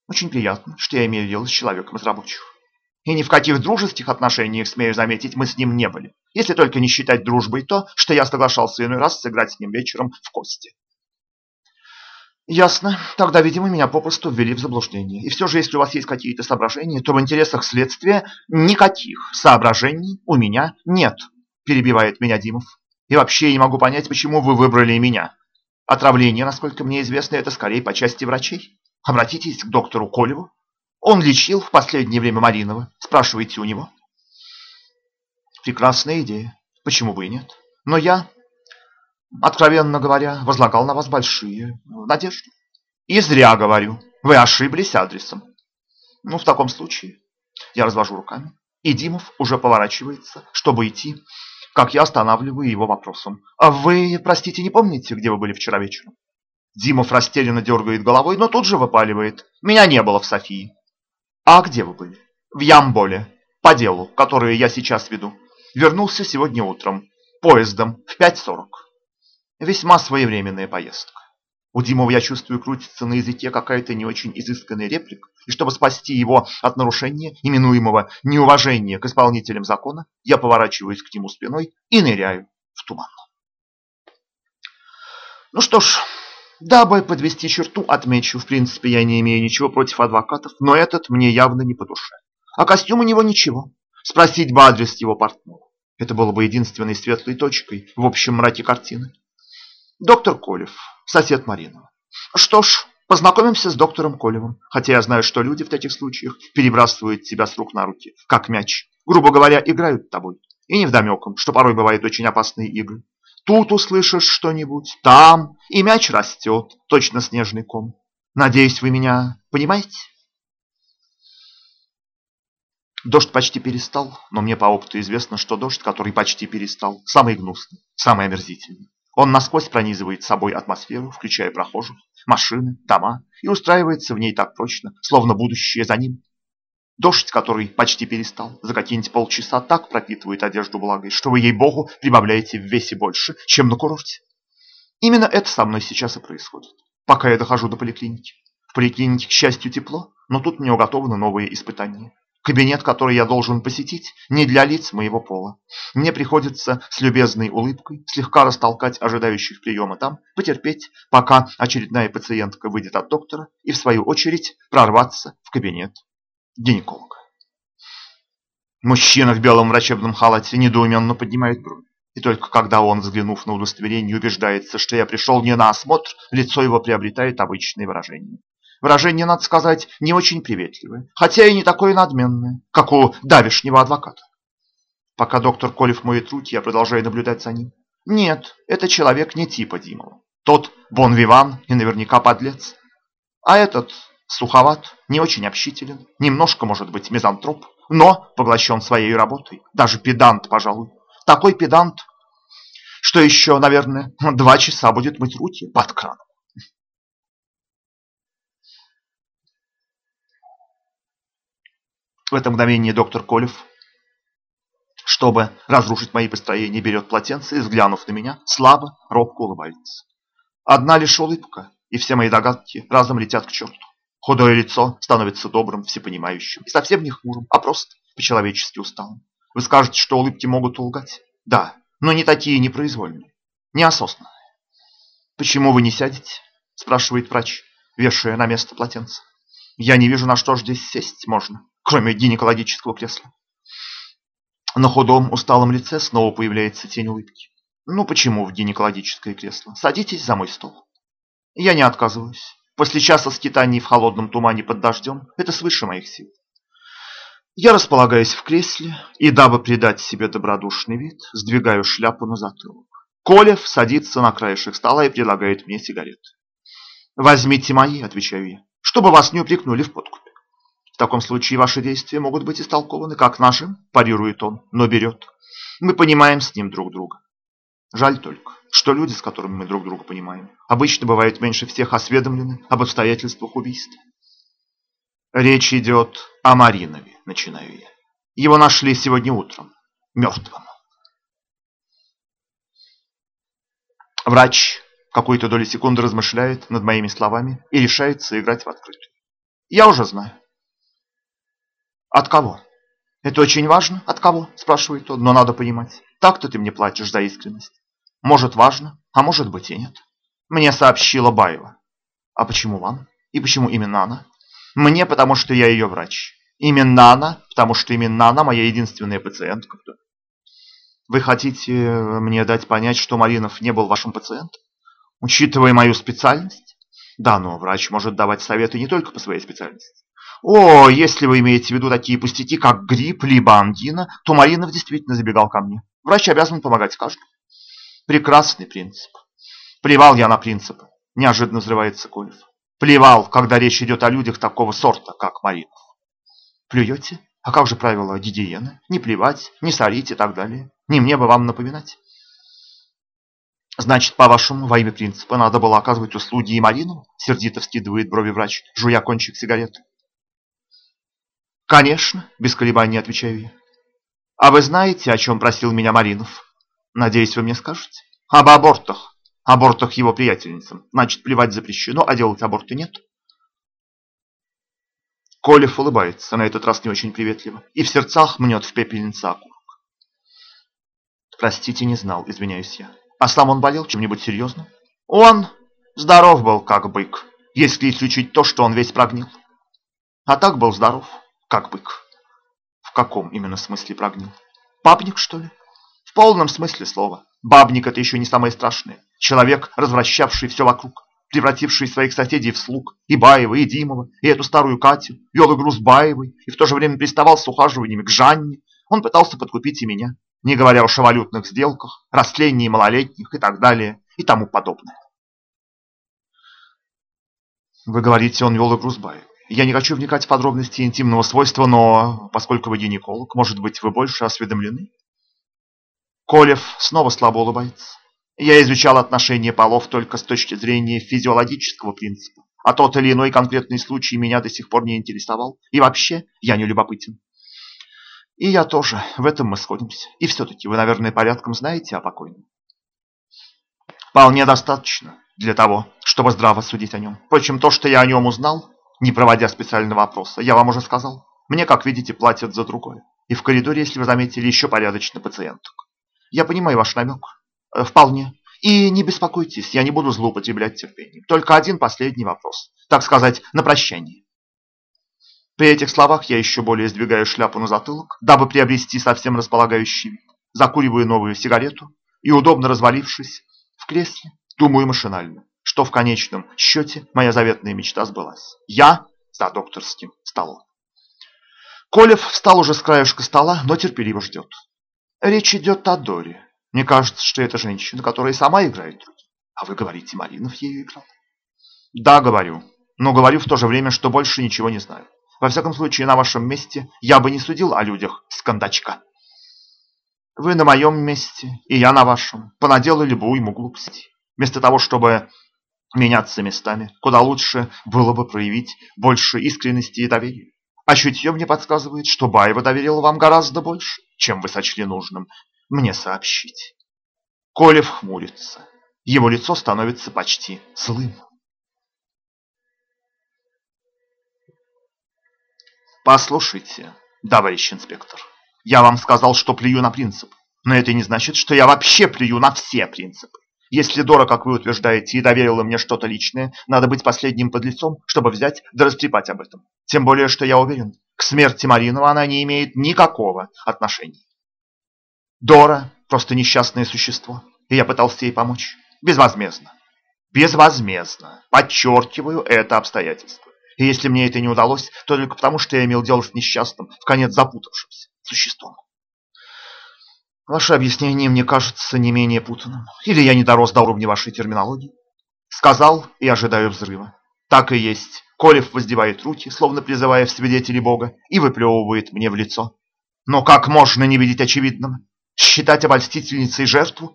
Очень приятно, что я имею дело с человеком из рабочих. И ни в каких дружеских отношениях, смею заметить, мы с ним не были. Если только не считать дружбой то, что я соглашался иной раз сыграть с ним вечером в кости. Ясно. Тогда, видимо, меня попросту ввели в заблуждение. И все же, если у вас есть какие-то соображения, то в интересах следствия никаких соображений у меня нет, перебивает меня Димов. И вообще я не могу понять, почему вы выбрали меня. Отравление, насколько мне известно, это скорее по части врачей. Обратитесь к доктору Колеву. Он лечил в последнее время Маринова. Спрашивайте у него. Прекрасная идея. Почему бы и нет? Но я откровенно говоря, возлагал на вас большие надежды. И зря говорю, вы ошиблись адресом. Ну, в таком случае я развожу руками, и Димов уже поворачивается, чтобы идти, как я останавливаю его вопросом. А вы, простите, не помните, где вы были вчера вечером? Димов растерянно дергает головой, но тут же выпаливает. Меня не было в Софии. А где вы были? В Ямболе, по делу, которое я сейчас веду. Вернулся сегодня утром, поездом в 5.40. Весьма своевременная поездка. У Димова, я чувствую, крутится на языке какая-то не очень изысканная реплика, и чтобы спасти его от нарушения, именуемого неуважения к исполнителям закона, я поворачиваюсь к нему спиной и ныряю в туман. Ну что ж, дабы подвести черту, отмечу, в принципе, я не имею ничего против адвокатов, но этот мне явно не по душе. А костюм у него ничего. Спросить бы адрес его партнера. Это было бы единственной светлой точкой в общем мраке картины. Доктор Колев, сосед Маринова. Что ж, познакомимся с доктором Колевым, хотя я знаю, что люди в таких случаях перебрасывают тебя с рук на руки, как мяч. Грубо говоря, играют тобой. И невдомеком, что порой бывают очень опасные игры. Тут услышишь что-нибудь, там, и мяч растет, точно снежный ком. Надеюсь, вы меня понимаете? Дождь почти перестал, но мне по опыту известно, что дождь, который почти перестал, самый гнусный, самый омерзительный. Он насквозь пронизывает собой атмосферу, включая прохожих, машины, дома, и устраивается в ней так прочно, словно будущее за ним. Дождь, который почти перестал, за какие-нибудь полчаса так пропитывает одежду влагой, что вы, ей-богу, прибавляете в весе больше, чем на курорте. Именно это со мной сейчас и происходит, пока я дохожу до поликлиники. В поликлинике, к счастью, тепло, но тут мне уготованы новые испытания. Кабинет, который я должен посетить, не для лиц моего пола. Мне приходится с любезной улыбкой слегка растолкать ожидающих приема там, потерпеть, пока очередная пациентка выйдет от доктора, и в свою очередь прорваться в кабинет гинеколога. Мужчина в белом врачебном халате недоуменно поднимает бровь. И только когда он, взглянув на удостоверение, убеждается, что я пришел не на осмотр, лицо его приобретает обычное выражение. Выражение, надо сказать, не очень приветливое, хотя и не такое надменное, как у давешнего адвоката. Пока доктор Колев моет руки, я продолжаю наблюдать за ним. Нет, это человек не типа Димова. Тот бон-виван и наверняка подлец. А этот суховат, не очень общителен, немножко, может быть, мизантроп, но поглощен своей работой, даже педант, пожалуй. Такой педант, что еще, наверное, два часа будет мыть руки под краном. В это мгновение доктор Колев, чтобы разрушить мои построения, берет полотенце и, взглянув на меня, слабо, робко улыбается. Одна лишь улыбка, и все мои догадки разом летят к черту. Худое лицо становится добрым, всепонимающим и совсем не хмурым, а просто по-человечески усталым. Вы скажете, что улыбки могут лгать? Да, но не такие непроизвольные, неосознанные. «Почему вы не сядете?» – спрашивает врач, вешая на место полотенце. «Я не вижу, на что ж здесь сесть можно, кроме гинекологического кресла». На худом, усталом лице снова появляется тень улыбки. «Ну почему в гинекологическое кресло? Садитесь за мой стол». Я не отказываюсь. После часа скитаний в холодном тумане под дождем это свыше моих сил. Я располагаюсь в кресле и, дабы придать себе добродушный вид, сдвигаю шляпу на затылок. Колев садится на краешек стола и предлагает мне сигарет. «Возьмите мои», — отвечаю я, — «чтобы вас не упрекнули в подкупе». «В таком случае ваши действия могут быть истолкованы как нашим», – парирует он, но берет. «Мы понимаем с ним друг друга». Жаль только, что люди, с которыми мы друг друга понимаем, обычно бывают меньше всех осведомлены об обстоятельствах убийства. Речь идет о Маринове, начинаю я. Его нашли сегодня утром, мертвым. Врач какую-то долю секунды размышляет над моими словами и решается играть в открытую. Я уже знаю. От кого? Это очень важно, от кого, спрашивает он, но надо понимать. Так-то ты мне платишь за искренность. Может важно, а может быть и нет. Мне сообщила Баева. А почему вам? И почему именно она? Мне, потому что я ее врач. Именно она, потому что именно она моя единственная пациентка. Вы хотите мне дать понять, что Маринов не был вашим пациентом? Учитывая мою специальность? Да, но врач может давать советы не только по своей специальности. О, если вы имеете в виду такие пустяки, как грипп либо ангина, то Маринов действительно забегал ко мне. Врач обязан помогать каждому. Прекрасный принцип. Плевал я на принципы, неожиданно взрывается Колев. Плевал, когда речь идет о людях такого сорта, как Маринов. Плюете? А как же правила гигиены? Не плевать, не сорить и так далее. Не мне бы вам напоминать. Значит, по-вашему, во имя принципа надо было оказывать услуги и Марину? Сердито вскидывает брови врач, жуя кончик сигареты. Конечно, без колебаний отвечаю я. А вы знаете, о чем просил меня Маринов? Надеюсь, вы мне скажете? Об абортах. Абортах его приятельницам. Значит, плевать запрещено, а делать аборты нет. Колев улыбается, на этот раз не очень приветливо, и в сердцах мнет в пепельнице окурок. Простите, не знал, извиняюсь я. А сам он болел чем-нибудь серьезным? Он здоров был, как бык, если исключить то, что он весь прогнил. А так был здоров, как бык. В каком именно смысле прогнил? Папник, что ли? В полном смысле слова. Бабник – это еще не самое страшное. Человек, развращавший все вокруг, превративший своих соседей в слуг, и Баева, и Димова, и эту старую Катю, вел игру с Баевой, и в то же время приставал с ухаживаниями к Жанне. Он пытался подкупить и меня, не говоря уж о валютных сделках, растлении малолетних и так далее, и тому подобное. Вы говорите, он вел игру с Баевой. Я не хочу вникать в подробности интимного свойства, но, поскольку вы гинеколог, может быть, вы больше осведомлены? Колев снова слабо улыбается. Я изучал отношения полов только с точки зрения физиологического принципа, а тот или иной конкретный случай меня до сих пор не интересовал. И вообще, я не любопытен. И я тоже, в этом мы сходимся. И все-таки вы, наверное, порядком знаете о покойном. Вполне достаточно для того, чтобы здраво судить о нем. Впрочем, то, что я о нем узнал, не проводя специального опроса, я вам уже сказал. Мне, как видите, платят за другое. И в коридоре, если вы заметили, еще порядочно пациенток. Я понимаю ваш намек. Э, вполне. И не беспокойтесь, я не буду злоупотреблять терпением. Только один последний вопрос. Так сказать, на прощание. При этих словах я еще более сдвигаю шляпу на затылок, дабы приобрести совсем располагающий вид. Закуриваю новую сигарету и, удобно развалившись в кресле, думаю машинально, что в конечном счете моя заветная мечта сбылась. Я за докторским столом. Колев встал уже с краешка стола, но терпеливо ждет. Речь идет о Доре. Мне кажется, что это женщина, которая сама играет роль. А вы говорите, Маринов ею играл? Да, говорю. Но говорю в то же время, что больше ничего не знаю. Во всяком случае, на вашем месте я бы не судил о людях с кондачка. Вы на моем месте, и я на вашем, понаделали бы уйму глупостей. Вместо того, чтобы меняться местами, куда лучше было бы проявить больше искренности и доверия. А чутье мне подсказывает, что Баева доверила вам гораздо больше, чем вы сочли нужным мне сообщить. Колев хмурится. Его лицо становится почти злым. Послушайте, товарищ инспектор, я вам сказал, что плюю на принцип. Но это не значит, что я вообще плюю на все принципы. Если Дора, как вы утверждаете, и доверила мне что-то личное, надо быть последним подлецом, чтобы взять да растрепать об этом. Тем более, что я уверен, к смерти Маринова она не имеет никакого отношения. Дора – просто несчастное существо, и я пытался ей помочь. Безвозмездно. Безвозмездно. Подчеркиваю это обстоятельство. И если мне это не удалось, то только потому, что я имел дело с несчастным, в конец запутавшимся существом. Ваше объяснение мне кажется не менее путанным. Или я не дорос до уровня вашей терминологии. Сказал и ожидаю взрыва. Так и есть. Колев воздевает руки, словно призывая в свидетели Бога, и выплевывает мне в лицо. Но как можно не видеть очевидного? Считать обольстительницей жертву?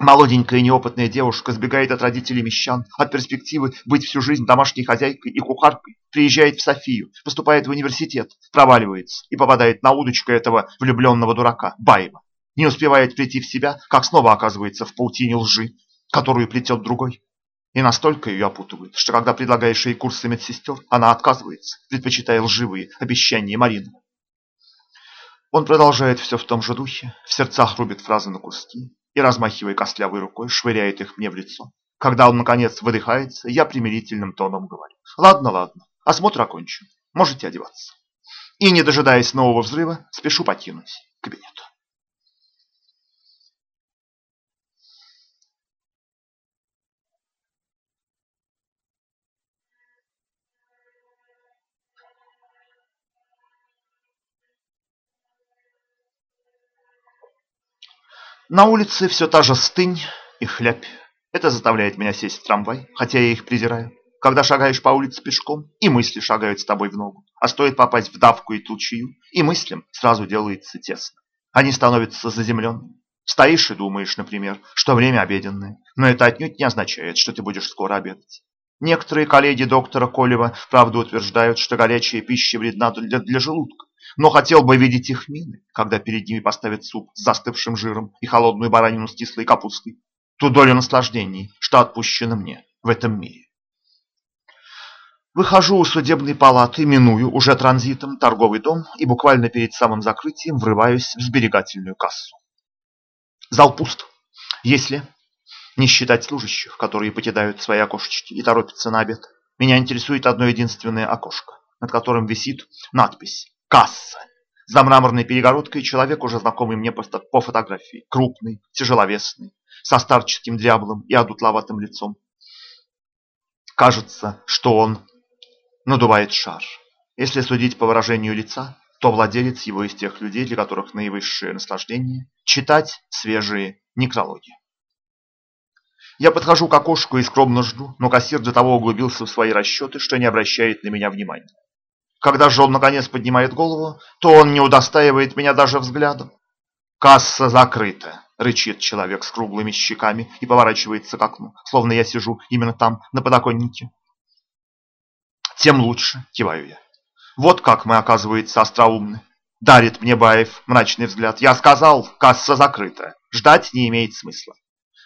Молоденькая неопытная девушка сбегает от родителей мещан, от перспективы быть всю жизнь домашней хозяйкой и кухаркой, приезжает в Софию, поступает в университет, проваливается и попадает на удочку этого влюбленного дурака, Баева. Не успевает прийти в себя, как снова оказывается в паутине лжи, которую плетет другой. И настолько ее опутывает, что когда предлагаешь ей курсы медсестер, она отказывается, предпочитая лживые обещания Марины. Он продолжает все в том же духе, в сердцах рубит фразы на куски и, размахивая костлявой рукой, швыряет их мне в лицо. Когда он, наконец, выдыхается, я примирительным тоном говорю. Ладно, ладно, осмотр окончен, можете одеваться. И, не дожидаясь нового взрыва, спешу покинуть кабинет. На улице все та же стынь и хлябь. Это заставляет меня сесть в трамвай, хотя я их презираю. Когда шагаешь по улице пешком, и мысли шагают с тобой в ногу. А стоит попасть в давку и толчью, и мыслям сразу делается тесно. Они становятся заземленными. Стоишь и думаешь, например, что время обеденное, но это отнюдь не означает, что ты будешь скоро обедать. Некоторые коллеги доктора Колева, правда, утверждают, что горячая пища вредна для, для желудка но хотел бы видеть их мины, когда перед ними поставят суп с застывшим жиром и холодную баранину с кислой капустой. Ту долю наслаждений, что отпущено мне в этом мире. Выхожу у судебной палаты, миную уже транзитом торговый дом и буквально перед самым закрытием врываюсь в сберегательную кассу. Зал пуст, если не считать служащих, которые покидают свои окошечки и торопятся на обед. Меня интересует одно единственное окошко, над которым висит надпись Касса. За мраморной перегородкой человек, уже знакомый мне по, фотографии. Крупный, тяжеловесный, со старческим дряблым и одутловатым лицом. Кажется, что он надувает шар. Если судить по выражению лица, то владелец его из тех людей, для которых наивысшее наслаждение – читать свежие некрологи. Я подхожу к окошку и скромно жду, но кассир до того углубился в свои расчеты, что не обращает на меня внимания. Когда же он наконец поднимает голову, то он не удостаивает меня даже взглядом. «Касса закрыта», — рычит человек с круглыми щеками и поворачивается к окну, словно я сижу именно там, на подоконнике. «Тем лучше», — киваю я. «Вот как мы, оказывается, остроумны», — дарит мне Баев мрачный взгляд. «Я сказал, касса закрыта. Ждать не имеет смысла.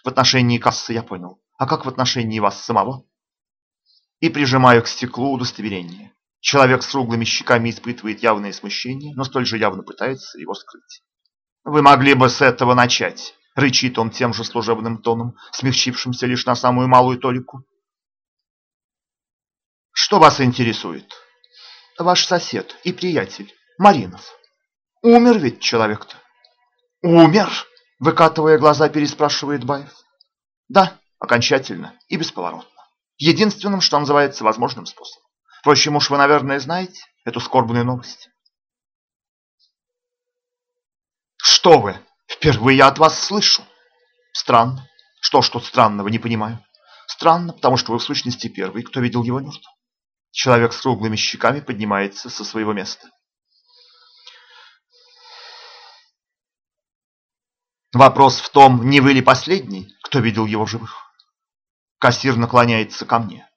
В отношении кассы я понял. А как в отношении вас самого?» И прижимаю к стеклу удостоверение. Человек с круглыми щеками испытывает явное смущение, но столь же явно пытается его скрыть. «Вы могли бы с этого начать», — рычит он тем же служебным тоном, смягчившимся лишь на самую малую толику. «Что вас интересует?» «Ваш сосед и приятель, Маринов. Умер ведь человек-то?» «Умер?» Выкатывая глаза, переспрашивает Баев. Да, окончательно и бесповоротно. Единственным, что называется, возможным способом. Впрочем, уж вы, наверное, знаете эту скорбную новость. Что вы? Впервые я от вас слышу. Странно. Что ж тут странного, не понимаю. Странно, потому что вы в сущности первый, кто видел его мертвым. Человек с круглыми щеками поднимается со своего места. Вопрос в том, не вы ли последний, кто видел его живых? Кассир наклоняется ко мне.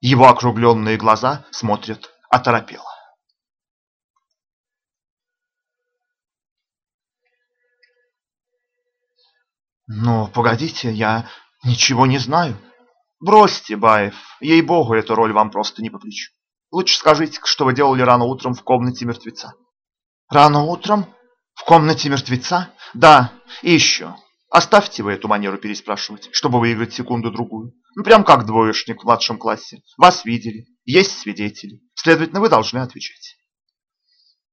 Его округленные глаза смотрят оторопело. Но погодите, я ничего не знаю. Бросьте, Баев, ей-богу, эту роль вам просто не по плечу. Лучше скажите, что вы делали рано утром в комнате мертвеца. Рано утром? В комнате мертвеца? Да, и еще. Оставьте вы эту манеру переспрашивать, чтобы выиграть секунду-другую. Ну, прям как двоечник в младшем классе. Вас видели, есть свидетели. Следовательно, вы должны отвечать.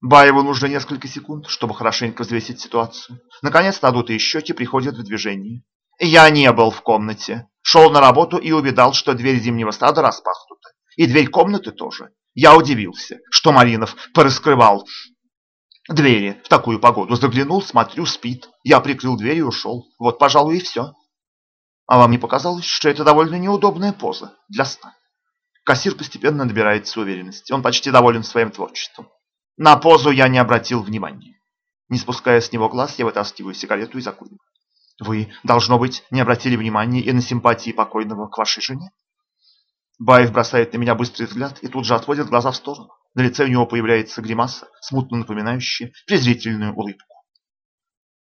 Баеву нужно несколько секунд, чтобы хорошенько взвесить ситуацию. Наконец, надутые щеки приходят в движение. Я не был в комнате. Шел на работу и увидал, что дверь зимнего сада распахнута. И дверь комнаты тоже. Я удивился, что Маринов пораскрывал двери в такую погоду. Заглянул, смотрю, спит. Я прикрыл дверь и ушел. Вот, пожалуй, и все. А вам не показалось, что это довольно неудобная поза для сна? Кассир постепенно набирается уверенности. Он почти доволен своим творчеством. На позу я не обратил внимания. Не спуская с него глаз, я вытаскиваю сигарету и закуриваю. Вы, должно быть, не обратили внимания и на симпатии покойного к вашей жене? Баев бросает на меня быстрый взгляд и тут же отводит глаза в сторону. На лице у него появляется гримаса, смутно напоминающая презрительную улыбку.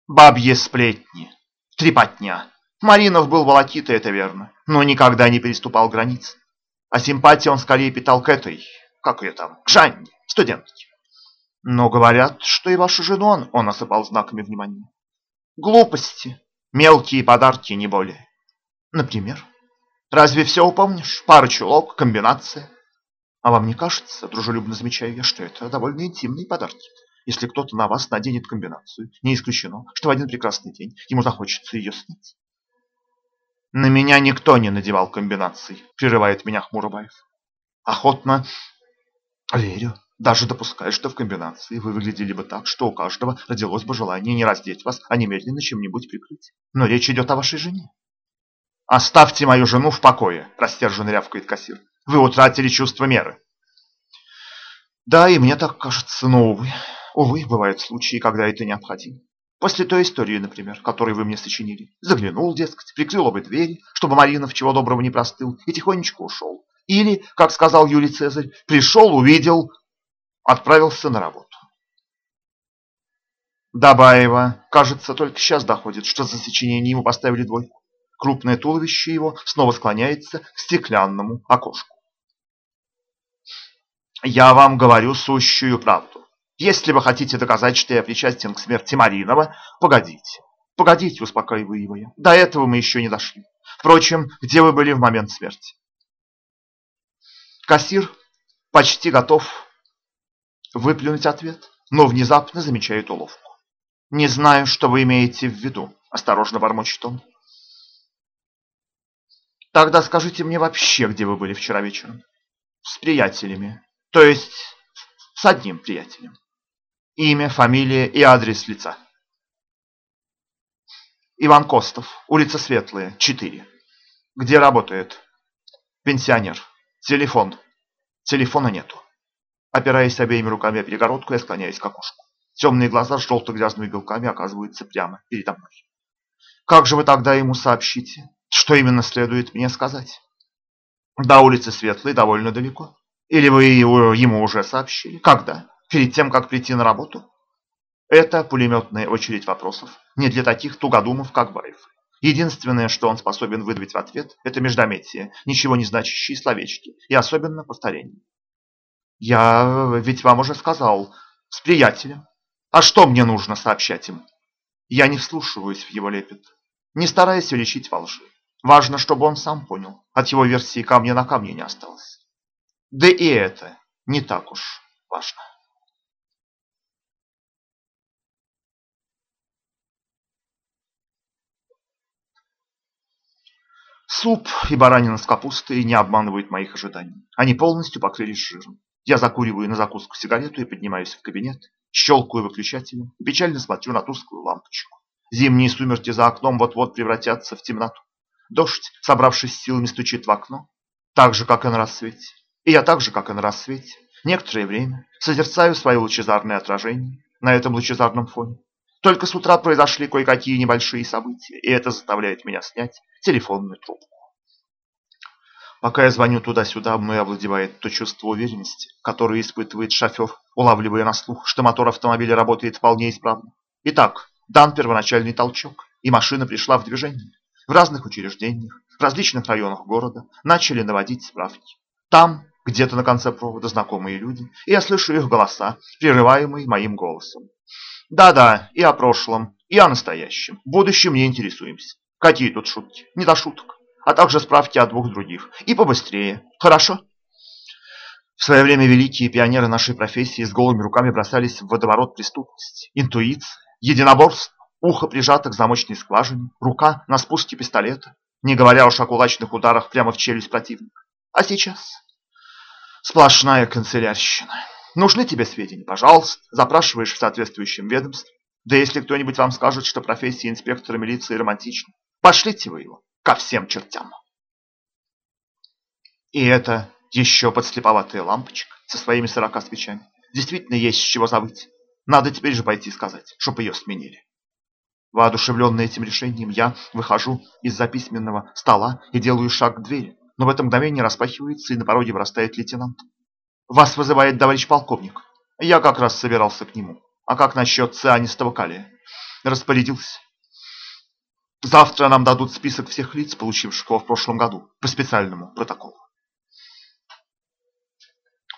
Бабье сплетни, трепотня. Маринов был волокитой, это верно, но никогда не переступал границ. А симпатии он скорее питал к этой, как ее там, к Жанне, студентке. Но говорят, что и вашу жену он, он осыпал знаками внимания. Глупости, мелкие подарки, не более. Например, разве все упомнишь? Пара чулок, комбинация. А вам не кажется, дружелюбно замечаю я, что это довольно интимные подарки? Если кто-то на вас наденет комбинацию, не исключено, что в один прекрасный день ему захочется ее снять. На меня никто не надевал комбинаций, прерывает меня Хмуробаев. Охотно верю, даже допускаю, что в комбинации вы выглядели бы так, что у каждого родилось бы желание не раздеть вас, а немедленно чем-нибудь прикрыть. Но речь идет о вашей жене. «Оставьте мою жену в покое», – растерженно рявкает кассир. «Вы утратили чувство меры». Да, и мне так кажется, но, увы, увы, бывают случаи, когда это необходимо. После той истории, например, которую вы мне сочинили. Заглянул, дескать, прикрыл обе двери, чтобы Маринов чего доброго не простыл, и тихонечко ушел. Или, как сказал Юлий Цезарь, пришел, увидел, отправился на работу. Добаева, кажется, только сейчас доходит, что за сочинение ему поставили двойку. Крупное туловище его снова склоняется к стеклянному окошку. Я вам говорю сущую правду. Если вы хотите доказать, что я причастен к смерти Маринова, погодите. Погодите, успокаиваю его я. До этого мы еще не дошли. Впрочем, где вы были в момент смерти? Кассир почти готов выплюнуть ответ, но внезапно замечает уловку. «Не знаю, что вы имеете в виду», – осторожно бормочет он. «Тогда скажите мне вообще, где вы были вчера вечером?» «С приятелями. То есть с одним приятелем. Имя, фамилия и адрес лица. Иван Костов, улица Светлая, 4. Где работает? Пенсионер. Телефон. Телефона нету. Опираясь обеими руками о перегородку, я склоняюсь к окошку. Темные глаза с желто-грязными белками оказываются прямо передо мной. Как же вы тогда ему сообщите? Что именно следует мне сказать? До улицы Светлой довольно далеко. Или вы ему уже сообщили? Когда? Перед тем, как прийти на работу? Это пулеметная очередь вопросов, не для таких тугодумов, как Баев. Единственное, что он способен выдавить в ответ, это междометие, ничего не значащие словечки, и особенно повторение. Я ведь вам уже сказал, с приятелем. А что мне нужно сообщать ему? Я не вслушиваюсь в его лепет, не стараясь уличить во лжи. Важно, чтобы он сам понял, от его версии камня на камне не осталось. Да и это не так уж важно. Суп и баранина с капустой не обманывают моих ожиданий. Они полностью покрылись жиром. Я закуриваю на закуску сигарету и поднимаюсь в кабинет, щелкаю выключателем и печально смотрю на тусклую лампочку. Зимние сумерки за окном вот-вот превратятся в темноту. Дождь, собравшись силами, стучит в окно, так же, как и на рассвете. И я так же, как и на рассвете, некоторое время созерцаю свое лучезарное отражение на этом лучезарном фоне. Только с утра произошли кое-какие небольшие события, и это заставляет меня снять телефонную трубку. Пока я звоню туда-сюда, мной овладевает то чувство уверенности, которое испытывает шофер, улавливая на слух, что мотор автомобиля работает вполне исправно. Итак, дан первоначальный толчок, и машина пришла в движение. В разных учреждениях, в различных районах города начали наводить справки. Там, где-то на конце провода, знакомые люди, и я слышу их голоса, прерываемые моим голосом. Да-да, и о прошлом, и о настоящем. Будущем не интересуемся. Какие тут шутки? Не до шуток. А также справки о двух других. И побыстрее. Хорошо? В свое время великие пионеры нашей профессии с голыми руками бросались в водоворот преступности. Интуиция, единоборство, ухо прижато к замочной скважине, рука на спуске пистолета, не говоря уж о кулачных ударах прямо в челюсть противника. А сейчас сплошная канцелярщина. Нужны тебе сведения? Пожалуйста, запрашиваешь в соответствующем ведомстве. Да если кто-нибудь вам скажет, что профессия инспектора милиции романтична, пошлите вы его ко всем чертям. И это еще подслеповатая лампочка со своими сорока свечами. Действительно есть с чего забыть. Надо теперь же пойти сказать, чтоб ее сменили. Воодушевленный этим решением, я выхожу из-за письменного стола и делаю шаг к двери. Но в это мгновение распахивается, и на пороге вырастает лейтенант. Вас вызывает товарищ полковник. Я как раз собирался к нему. А как насчет цианистого калия? Распорядился. Завтра нам дадут список всех лиц, получивших его в прошлом году, по специальному протоколу.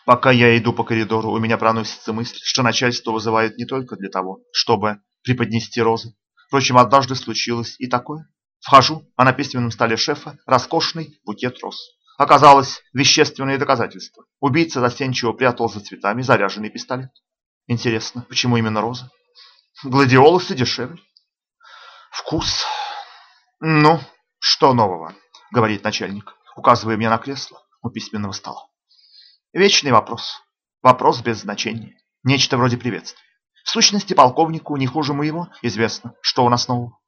Пока я иду по коридору, у меня проносится мысль, что начальство вызывает не только для того, чтобы преподнести розы. Впрочем, однажды случилось и такое. Вхожу, а на письменном столе шефа роскошный букет роз. Оказалось вещественные доказательства. Убийца застенчиво прятал за цветами заряженный пистолет. Интересно, почему именно розы? Гладиолусы дешевле. Вкус. Ну, что нового, говорит начальник, указывая мне на кресло у письменного стола. Вечный вопрос. Вопрос без значения. Нечто вроде приветствия. В сущности, полковнику не хуже моего известно, что у нас нового.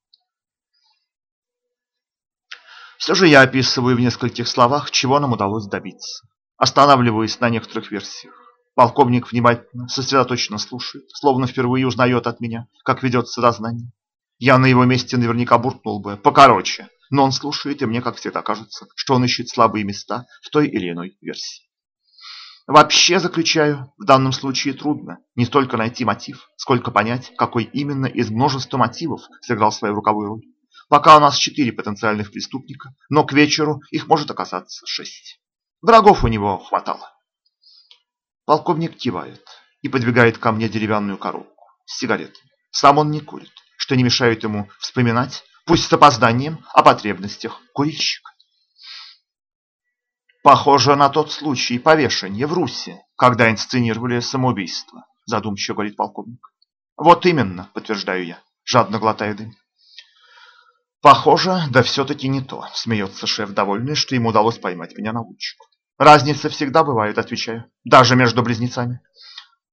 Все же я описываю в нескольких словах, чего нам удалось добиться. Останавливаясь на некоторых версиях. Полковник внимательно, сосредоточенно слушает, словно впервые узнает от меня, как ведется дознание. Я на его месте наверняка буркнул бы покороче, но он слушает, и мне, как всегда, кажется, что он ищет слабые места в той или иной версии. Вообще, заключаю, в данном случае трудно не столько найти мотив, сколько понять, какой именно из множества мотивов сыграл свою руковую роль. Пока у нас четыре потенциальных преступника, но к вечеру их может оказаться шесть. Врагов у него хватало. Полковник кивает и подвигает ко мне деревянную коробку с сигаретами. Сам он не курит, что не мешает ему вспоминать, пусть с опозданием, о потребностях курильщика. Похоже на тот случай повешения в Руси, когда инсценировали самоубийство, задумчиво говорит полковник. Вот именно, подтверждаю я, жадно глотая дым. Похоже, да все-таки не то, смеется шеф, довольный, что ему удалось поймать меня на удочку. Разница всегда бывает, отвечаю, даже между близнецами.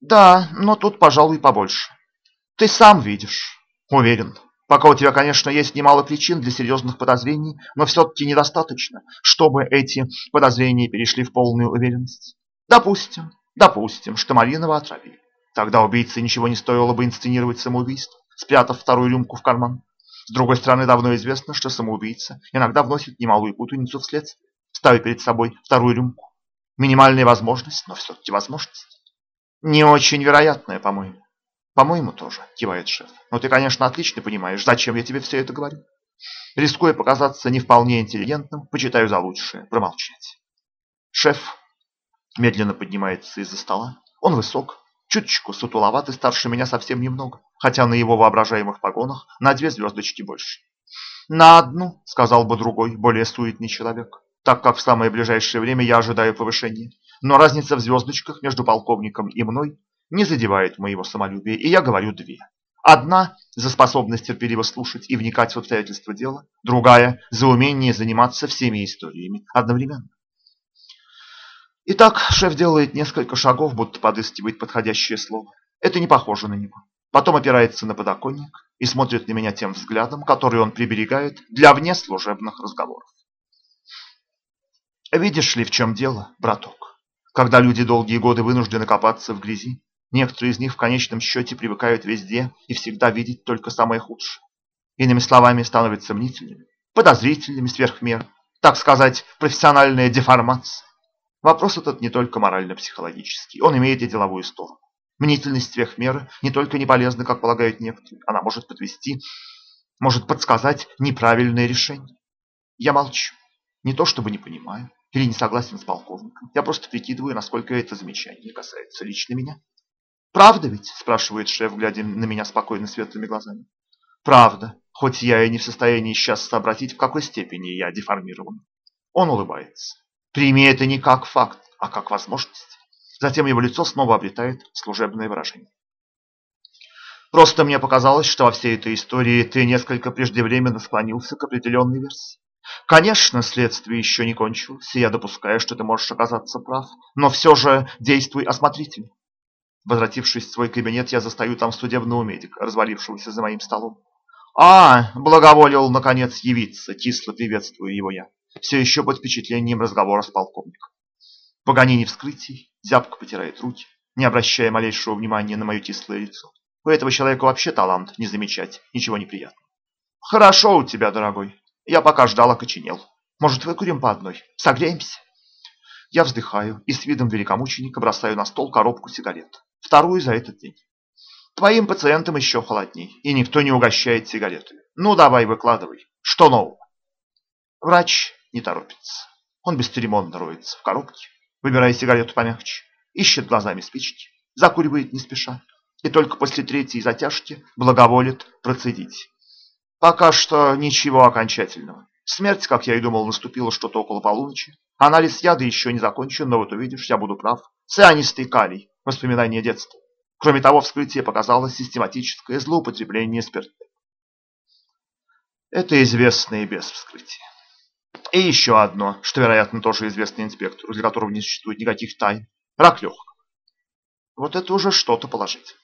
Да, но тут, пожалуй, побольше. Ты сам видишь, уверен. Пока у тебя, конечно, есть немало причин для серьезных подозрений, но все-таки недостаточно, чтобы эти подозрения перешли в полную уверенность. Допустим, допустим, что Маринова отравили. Тогда убийце ничего не стоило бы инсценировать самоубийство, спрятав вторую рюмку в карман. С другой стороны, давно известно, что самоубийца иногда вносит немалую путаницу в следствие, ставя перед собой вторую рюмку. Минимальная возможность, но все-таки возможность. Не очень вероятная, по-моему. По-моему, тоже, кивает шеф. Но ты, конечно, отлично понимаешь, зачем я тебе все это говорю. Рискуя показаться не вполне интеллигентным, почитаю за лучшее промолчать. Шеф медленно поднимается из-за стола. Он высок, чуточку сутуловатый, старше меня совсем немного хотя на его воображаемых погонах на две звездочки больше. «На одну», — сказал бы другой, более суетный человек, так как в самое ближайшее время я ожидаю повышения. Но разница в звездочках между полковником и мной не задевает моего самолюбия, и я говорю две. Одна за способность терпеливо слушать и вникать в обстоятельства дела, другая за умение заниматься всеми историями одновременно. Итак, шеф делает несколько шагов, будто подыскивает подходящее слово. Это не похоже на него. Потом опирается на подоконник и смотрит на меня тем взглядом, который он приберегает для внеслужебных разговоров. Видишь ли, в чем дело, браток? Когда люди долгие годы вынуждены копаться в грязи, некоторые из них в конечном счете привыкают везде и всегда видеть только самое худшее. Иными словами, становятся мнительными, подозрительными сверх меры, так сказать, профессиональная деформация. Вопрос этот не только морально-психологический, он имеет и деловую сторону. Мнительность сверх меры не только не полезна, как полагают некоторые, она может подвести, может подсказать неправильное решение. Я молчу. Не то чтобы не понимаю или не согласен с полковником. Я просто прикидываю, насколько это замечание касается лично меня. «Правда ведь?» – спрашивает шеф, глядя на меня спокойно светлыми глазами. «Правда, хоть я и не в состоянии сейчас сообразить, в какой степени я деформирован». Он улыбается. «Прими это не как факт, а как возможность». Затем его лицо снова обретает служебное выражение. Просто мне показалось, что во всей этой истории ты несколько преждевременно склонился к определенной версии. Конечно, следствие еще не кончилось, и я допускаю, что ты можешь оказаться прав, но все же действуй осмотрительно. Возвратившись в свой кабинет, я застаю там судебного медика, развалившегося за моим столом. «А, благоволил, наконец, явиться!» – кисло приветствую его я, все еще под впечатлением разговора с полковником. Паганини вскрытий, зябко потирает руки, не обращая малейшего внимания на мое кислое лицо. У этого человека вообще талант не замечать ничего неприятного. «Хорошо у тебя, дорогой. Я пока ждал, окоченел. Может, выкурим по одной? Согреемся?» Я вздыхаю и с видом великомученика бросаю на стол коробку сигарет. Вторую за этот день. Твоим пациентам еще холодней, и никто не угощает сигаретами. Ну, давай, выкладывай. Что нового? Врач не торопится. Он бесцеремонно роется в коробке, выбирая сигарету помягче, ищет глазами спички, закуривает не спеша, и только после третьей затяжки благоволит процедить. Пока что ничего окончательного. Смерть, как я и думал, наступила что-то около полуночи. Анализ яда еще не закончен, но вот увидишь, я буду прав. Цианистый калий. Воспоминания детства. Кроме того, вскрытие показало систематическое злоупотребление спиртным. Это известно без вскрытия. И еще одно, что, вероятно, тоже известно инспектору, для которого не существует никаких тайн. Рак легкого. Вот это уже что-то положительное.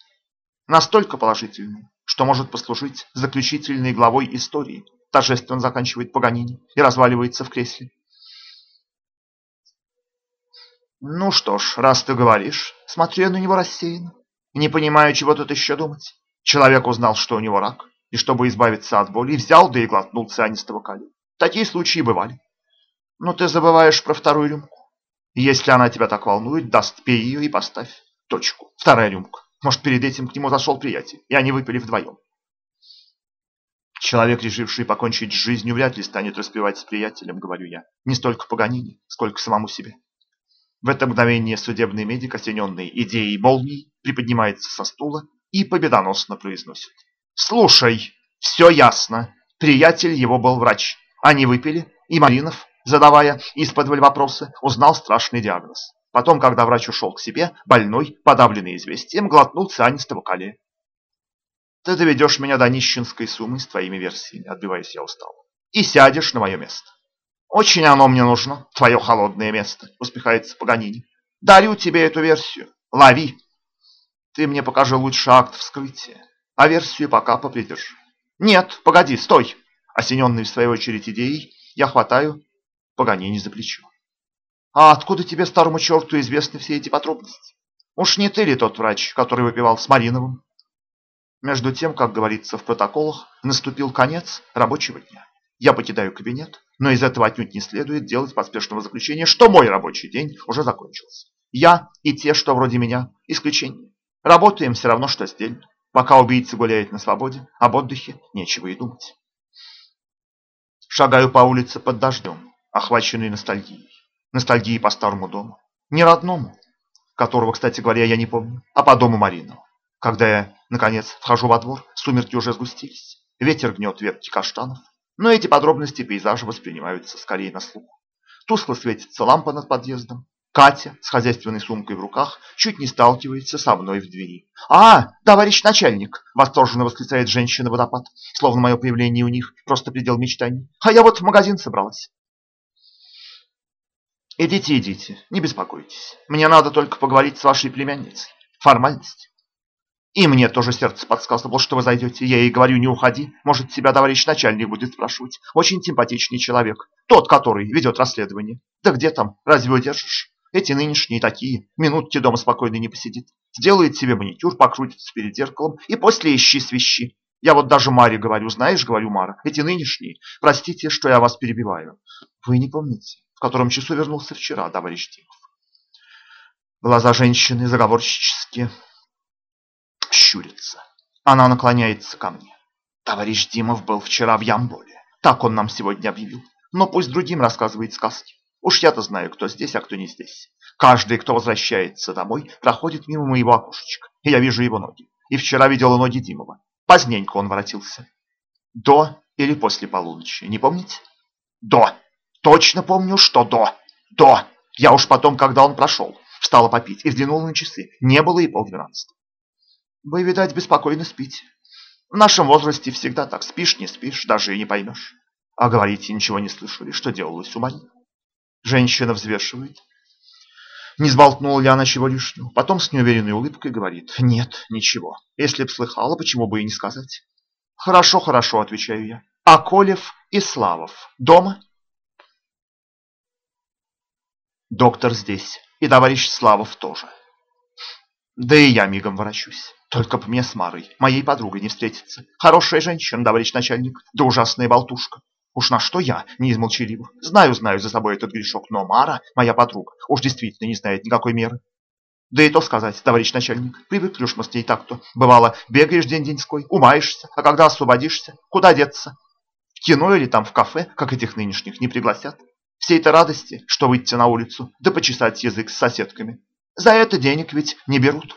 Настолько положительное, что может послужить заключительной главой истории. Торжественно заканчивает Паганини и разваливается в кресле. Ну что ж, раз ты говоришь, смотрю я на него рассеянно. Не понимаю, чего тут еще думать. Человек узнал, что у него рак, и чтобы избавиться от боли, взял да и глотнул цианистого калия. Такие случаи бывали. Но ты забываешь про вторую рюмку. Если она тебя так волнует, даст, пей ее и поставь точку. Вторая рюмка. Может, перед этим к нему зашел приятель, и они выпили вдвоем. Человек, решивший покончить с жизнью, вряд ли станет распевать с приятелем, говорю я. Не столько Паганини, сколько самому себе. В это мгновение судебный медик, осененный идеей молний, приподнимается со стула и победоносно произносит. «Слушай, все ясно. Приятель его был врач. Они выпили, и Маринов, задавая из-под вопросы, узнал страшный диагноз. Потом, когда врач ушел к себе, больной, подавленный известием, глотнул цианистого калия. Ты доведешь меня до нищенской суммы с твоими версиями, отбиваясь я устал. И сядешь на мое место. Очень оно мне нужно, твое холодное место, усмехается Паганини. Дарю тебе эту версию. Лови. Ты мне покажи лучше акт вскрытия, а версию пока попридержи. Нет, погоди, стой. Осененный в свою очередь идеей, я хватаю Паганини за плечо. А откуда тебе, старому черту, известны все эти подробности? Уж не ты ли тот врач, который выпивал с Мариновым? Между тем, как говорится в протоколах, наступил конец рабочего дня. Я покидаю кабинет, но из этого отнюдь не следует делать поспешного заключения, что мой рабочий день уже закончился. Я и те, что вроде меня, исключение. Работаем все равно, что сдельно. Пока убийца гуляет на свободе, об отдыхе нечего и думать. Шагаю по улице под дождем, охваченный ностальгией. Ностальгии по старому дому. Не родному, которого, кстати говоря, я не помню, а по дому Маринова. Когда я, наконец, вхожу во двор, сумерки уже сгустились. Ветер гнет ветки каштанов. Но эти подробности пейзажа воспринимаются скорее на слух. Тускло светится лампа над подъездом. Катя с хозяйственной сумкой в руках чуть не сталкивается со мной в двери. «А, товарищ начальник!» – восторженно восклицает женщина-водопад, словно мое появление у них просто предел мечтаний. «А я вот в магазин собралась». «Идите, идите, не беспокойтесь. Мне надо только поговорить с вашей племянницей. Формальность». И мне тоже сердце подсказывало, что вы зайдете. Я ей говорю, не уходи. Может, тебя товарищ начальник будет спрашивать. Очень симпатичный человек. Тот, который ведет расследование. Да где там? Разве удержишь? Эти нынешние такие. Минутки дома спокойно не посидит. Сделает себе маникюр, покрутится перед зеркалом и после ищи свищи. Я вот даже Маре говорю, знаешь, говорю, Мара, эти нынешние, простите, что я вас перебиваю. Вы не помните, в котором часу вернулся вчера, товарищ Димов? Глаза женщины заговорщические щурится. Она наклоняется ко мне. Товарищ Димов был вчера в Ямболе. Так он нам сегодня объявил. Но пусть другим рассказывает сказки. Уж я-то знаю, кто здесь, а кто не здесь. Каждый, кто возвращается домой, проходит мимо моего окошечка. И я вижу его ноги. И вчера видела ноги Димова. Поздненько он воротился. До или после полуночи, не помните? До. Точно помню, что до. До. Я уж потом, когда он прошел, встала попить и взглянула на часы. Не было и полдвенадцатого. Вы, видать, беспокойно спите. В нашем возрасте всегда так. Спишь, не спишь, даже и не поймешь. А говорите, ничего не слышали, что делалось у Марии. Женщина взвешивает. Не сболтнула ли она чего лишнего? Потом с неуверенной улыбкой говорит. Нет, ничего. Если б слыхала, почему бы и не сказать? Хорошо, хорошо, отвечаю я. А Колев и Славов дома? Доктор здесь. И товарищ Славов тоже. Да и я мигом ворочусь. Только б мне с Марой, моей подругой, не встретиться. Хорошая женщина, товарищ начальник, да ужасная болтушка. Уж на что я, не из молчаливых. Знаю, знаю за собой этот грешок, но Мара, моя подруга, уж действительно не знает никакой меры. Да и то сказать, товарищ начальник, привыкли уж мы с ней так-то. Бывало, бегаешь день-деньской, умаешься, а когда освободишься, куда деться? В кино или там в кафе, как этих нынешних, не пригласят. Всей этой радости, что выйти на улицу, да почесать язык с соседками. За это денег ведь не берут.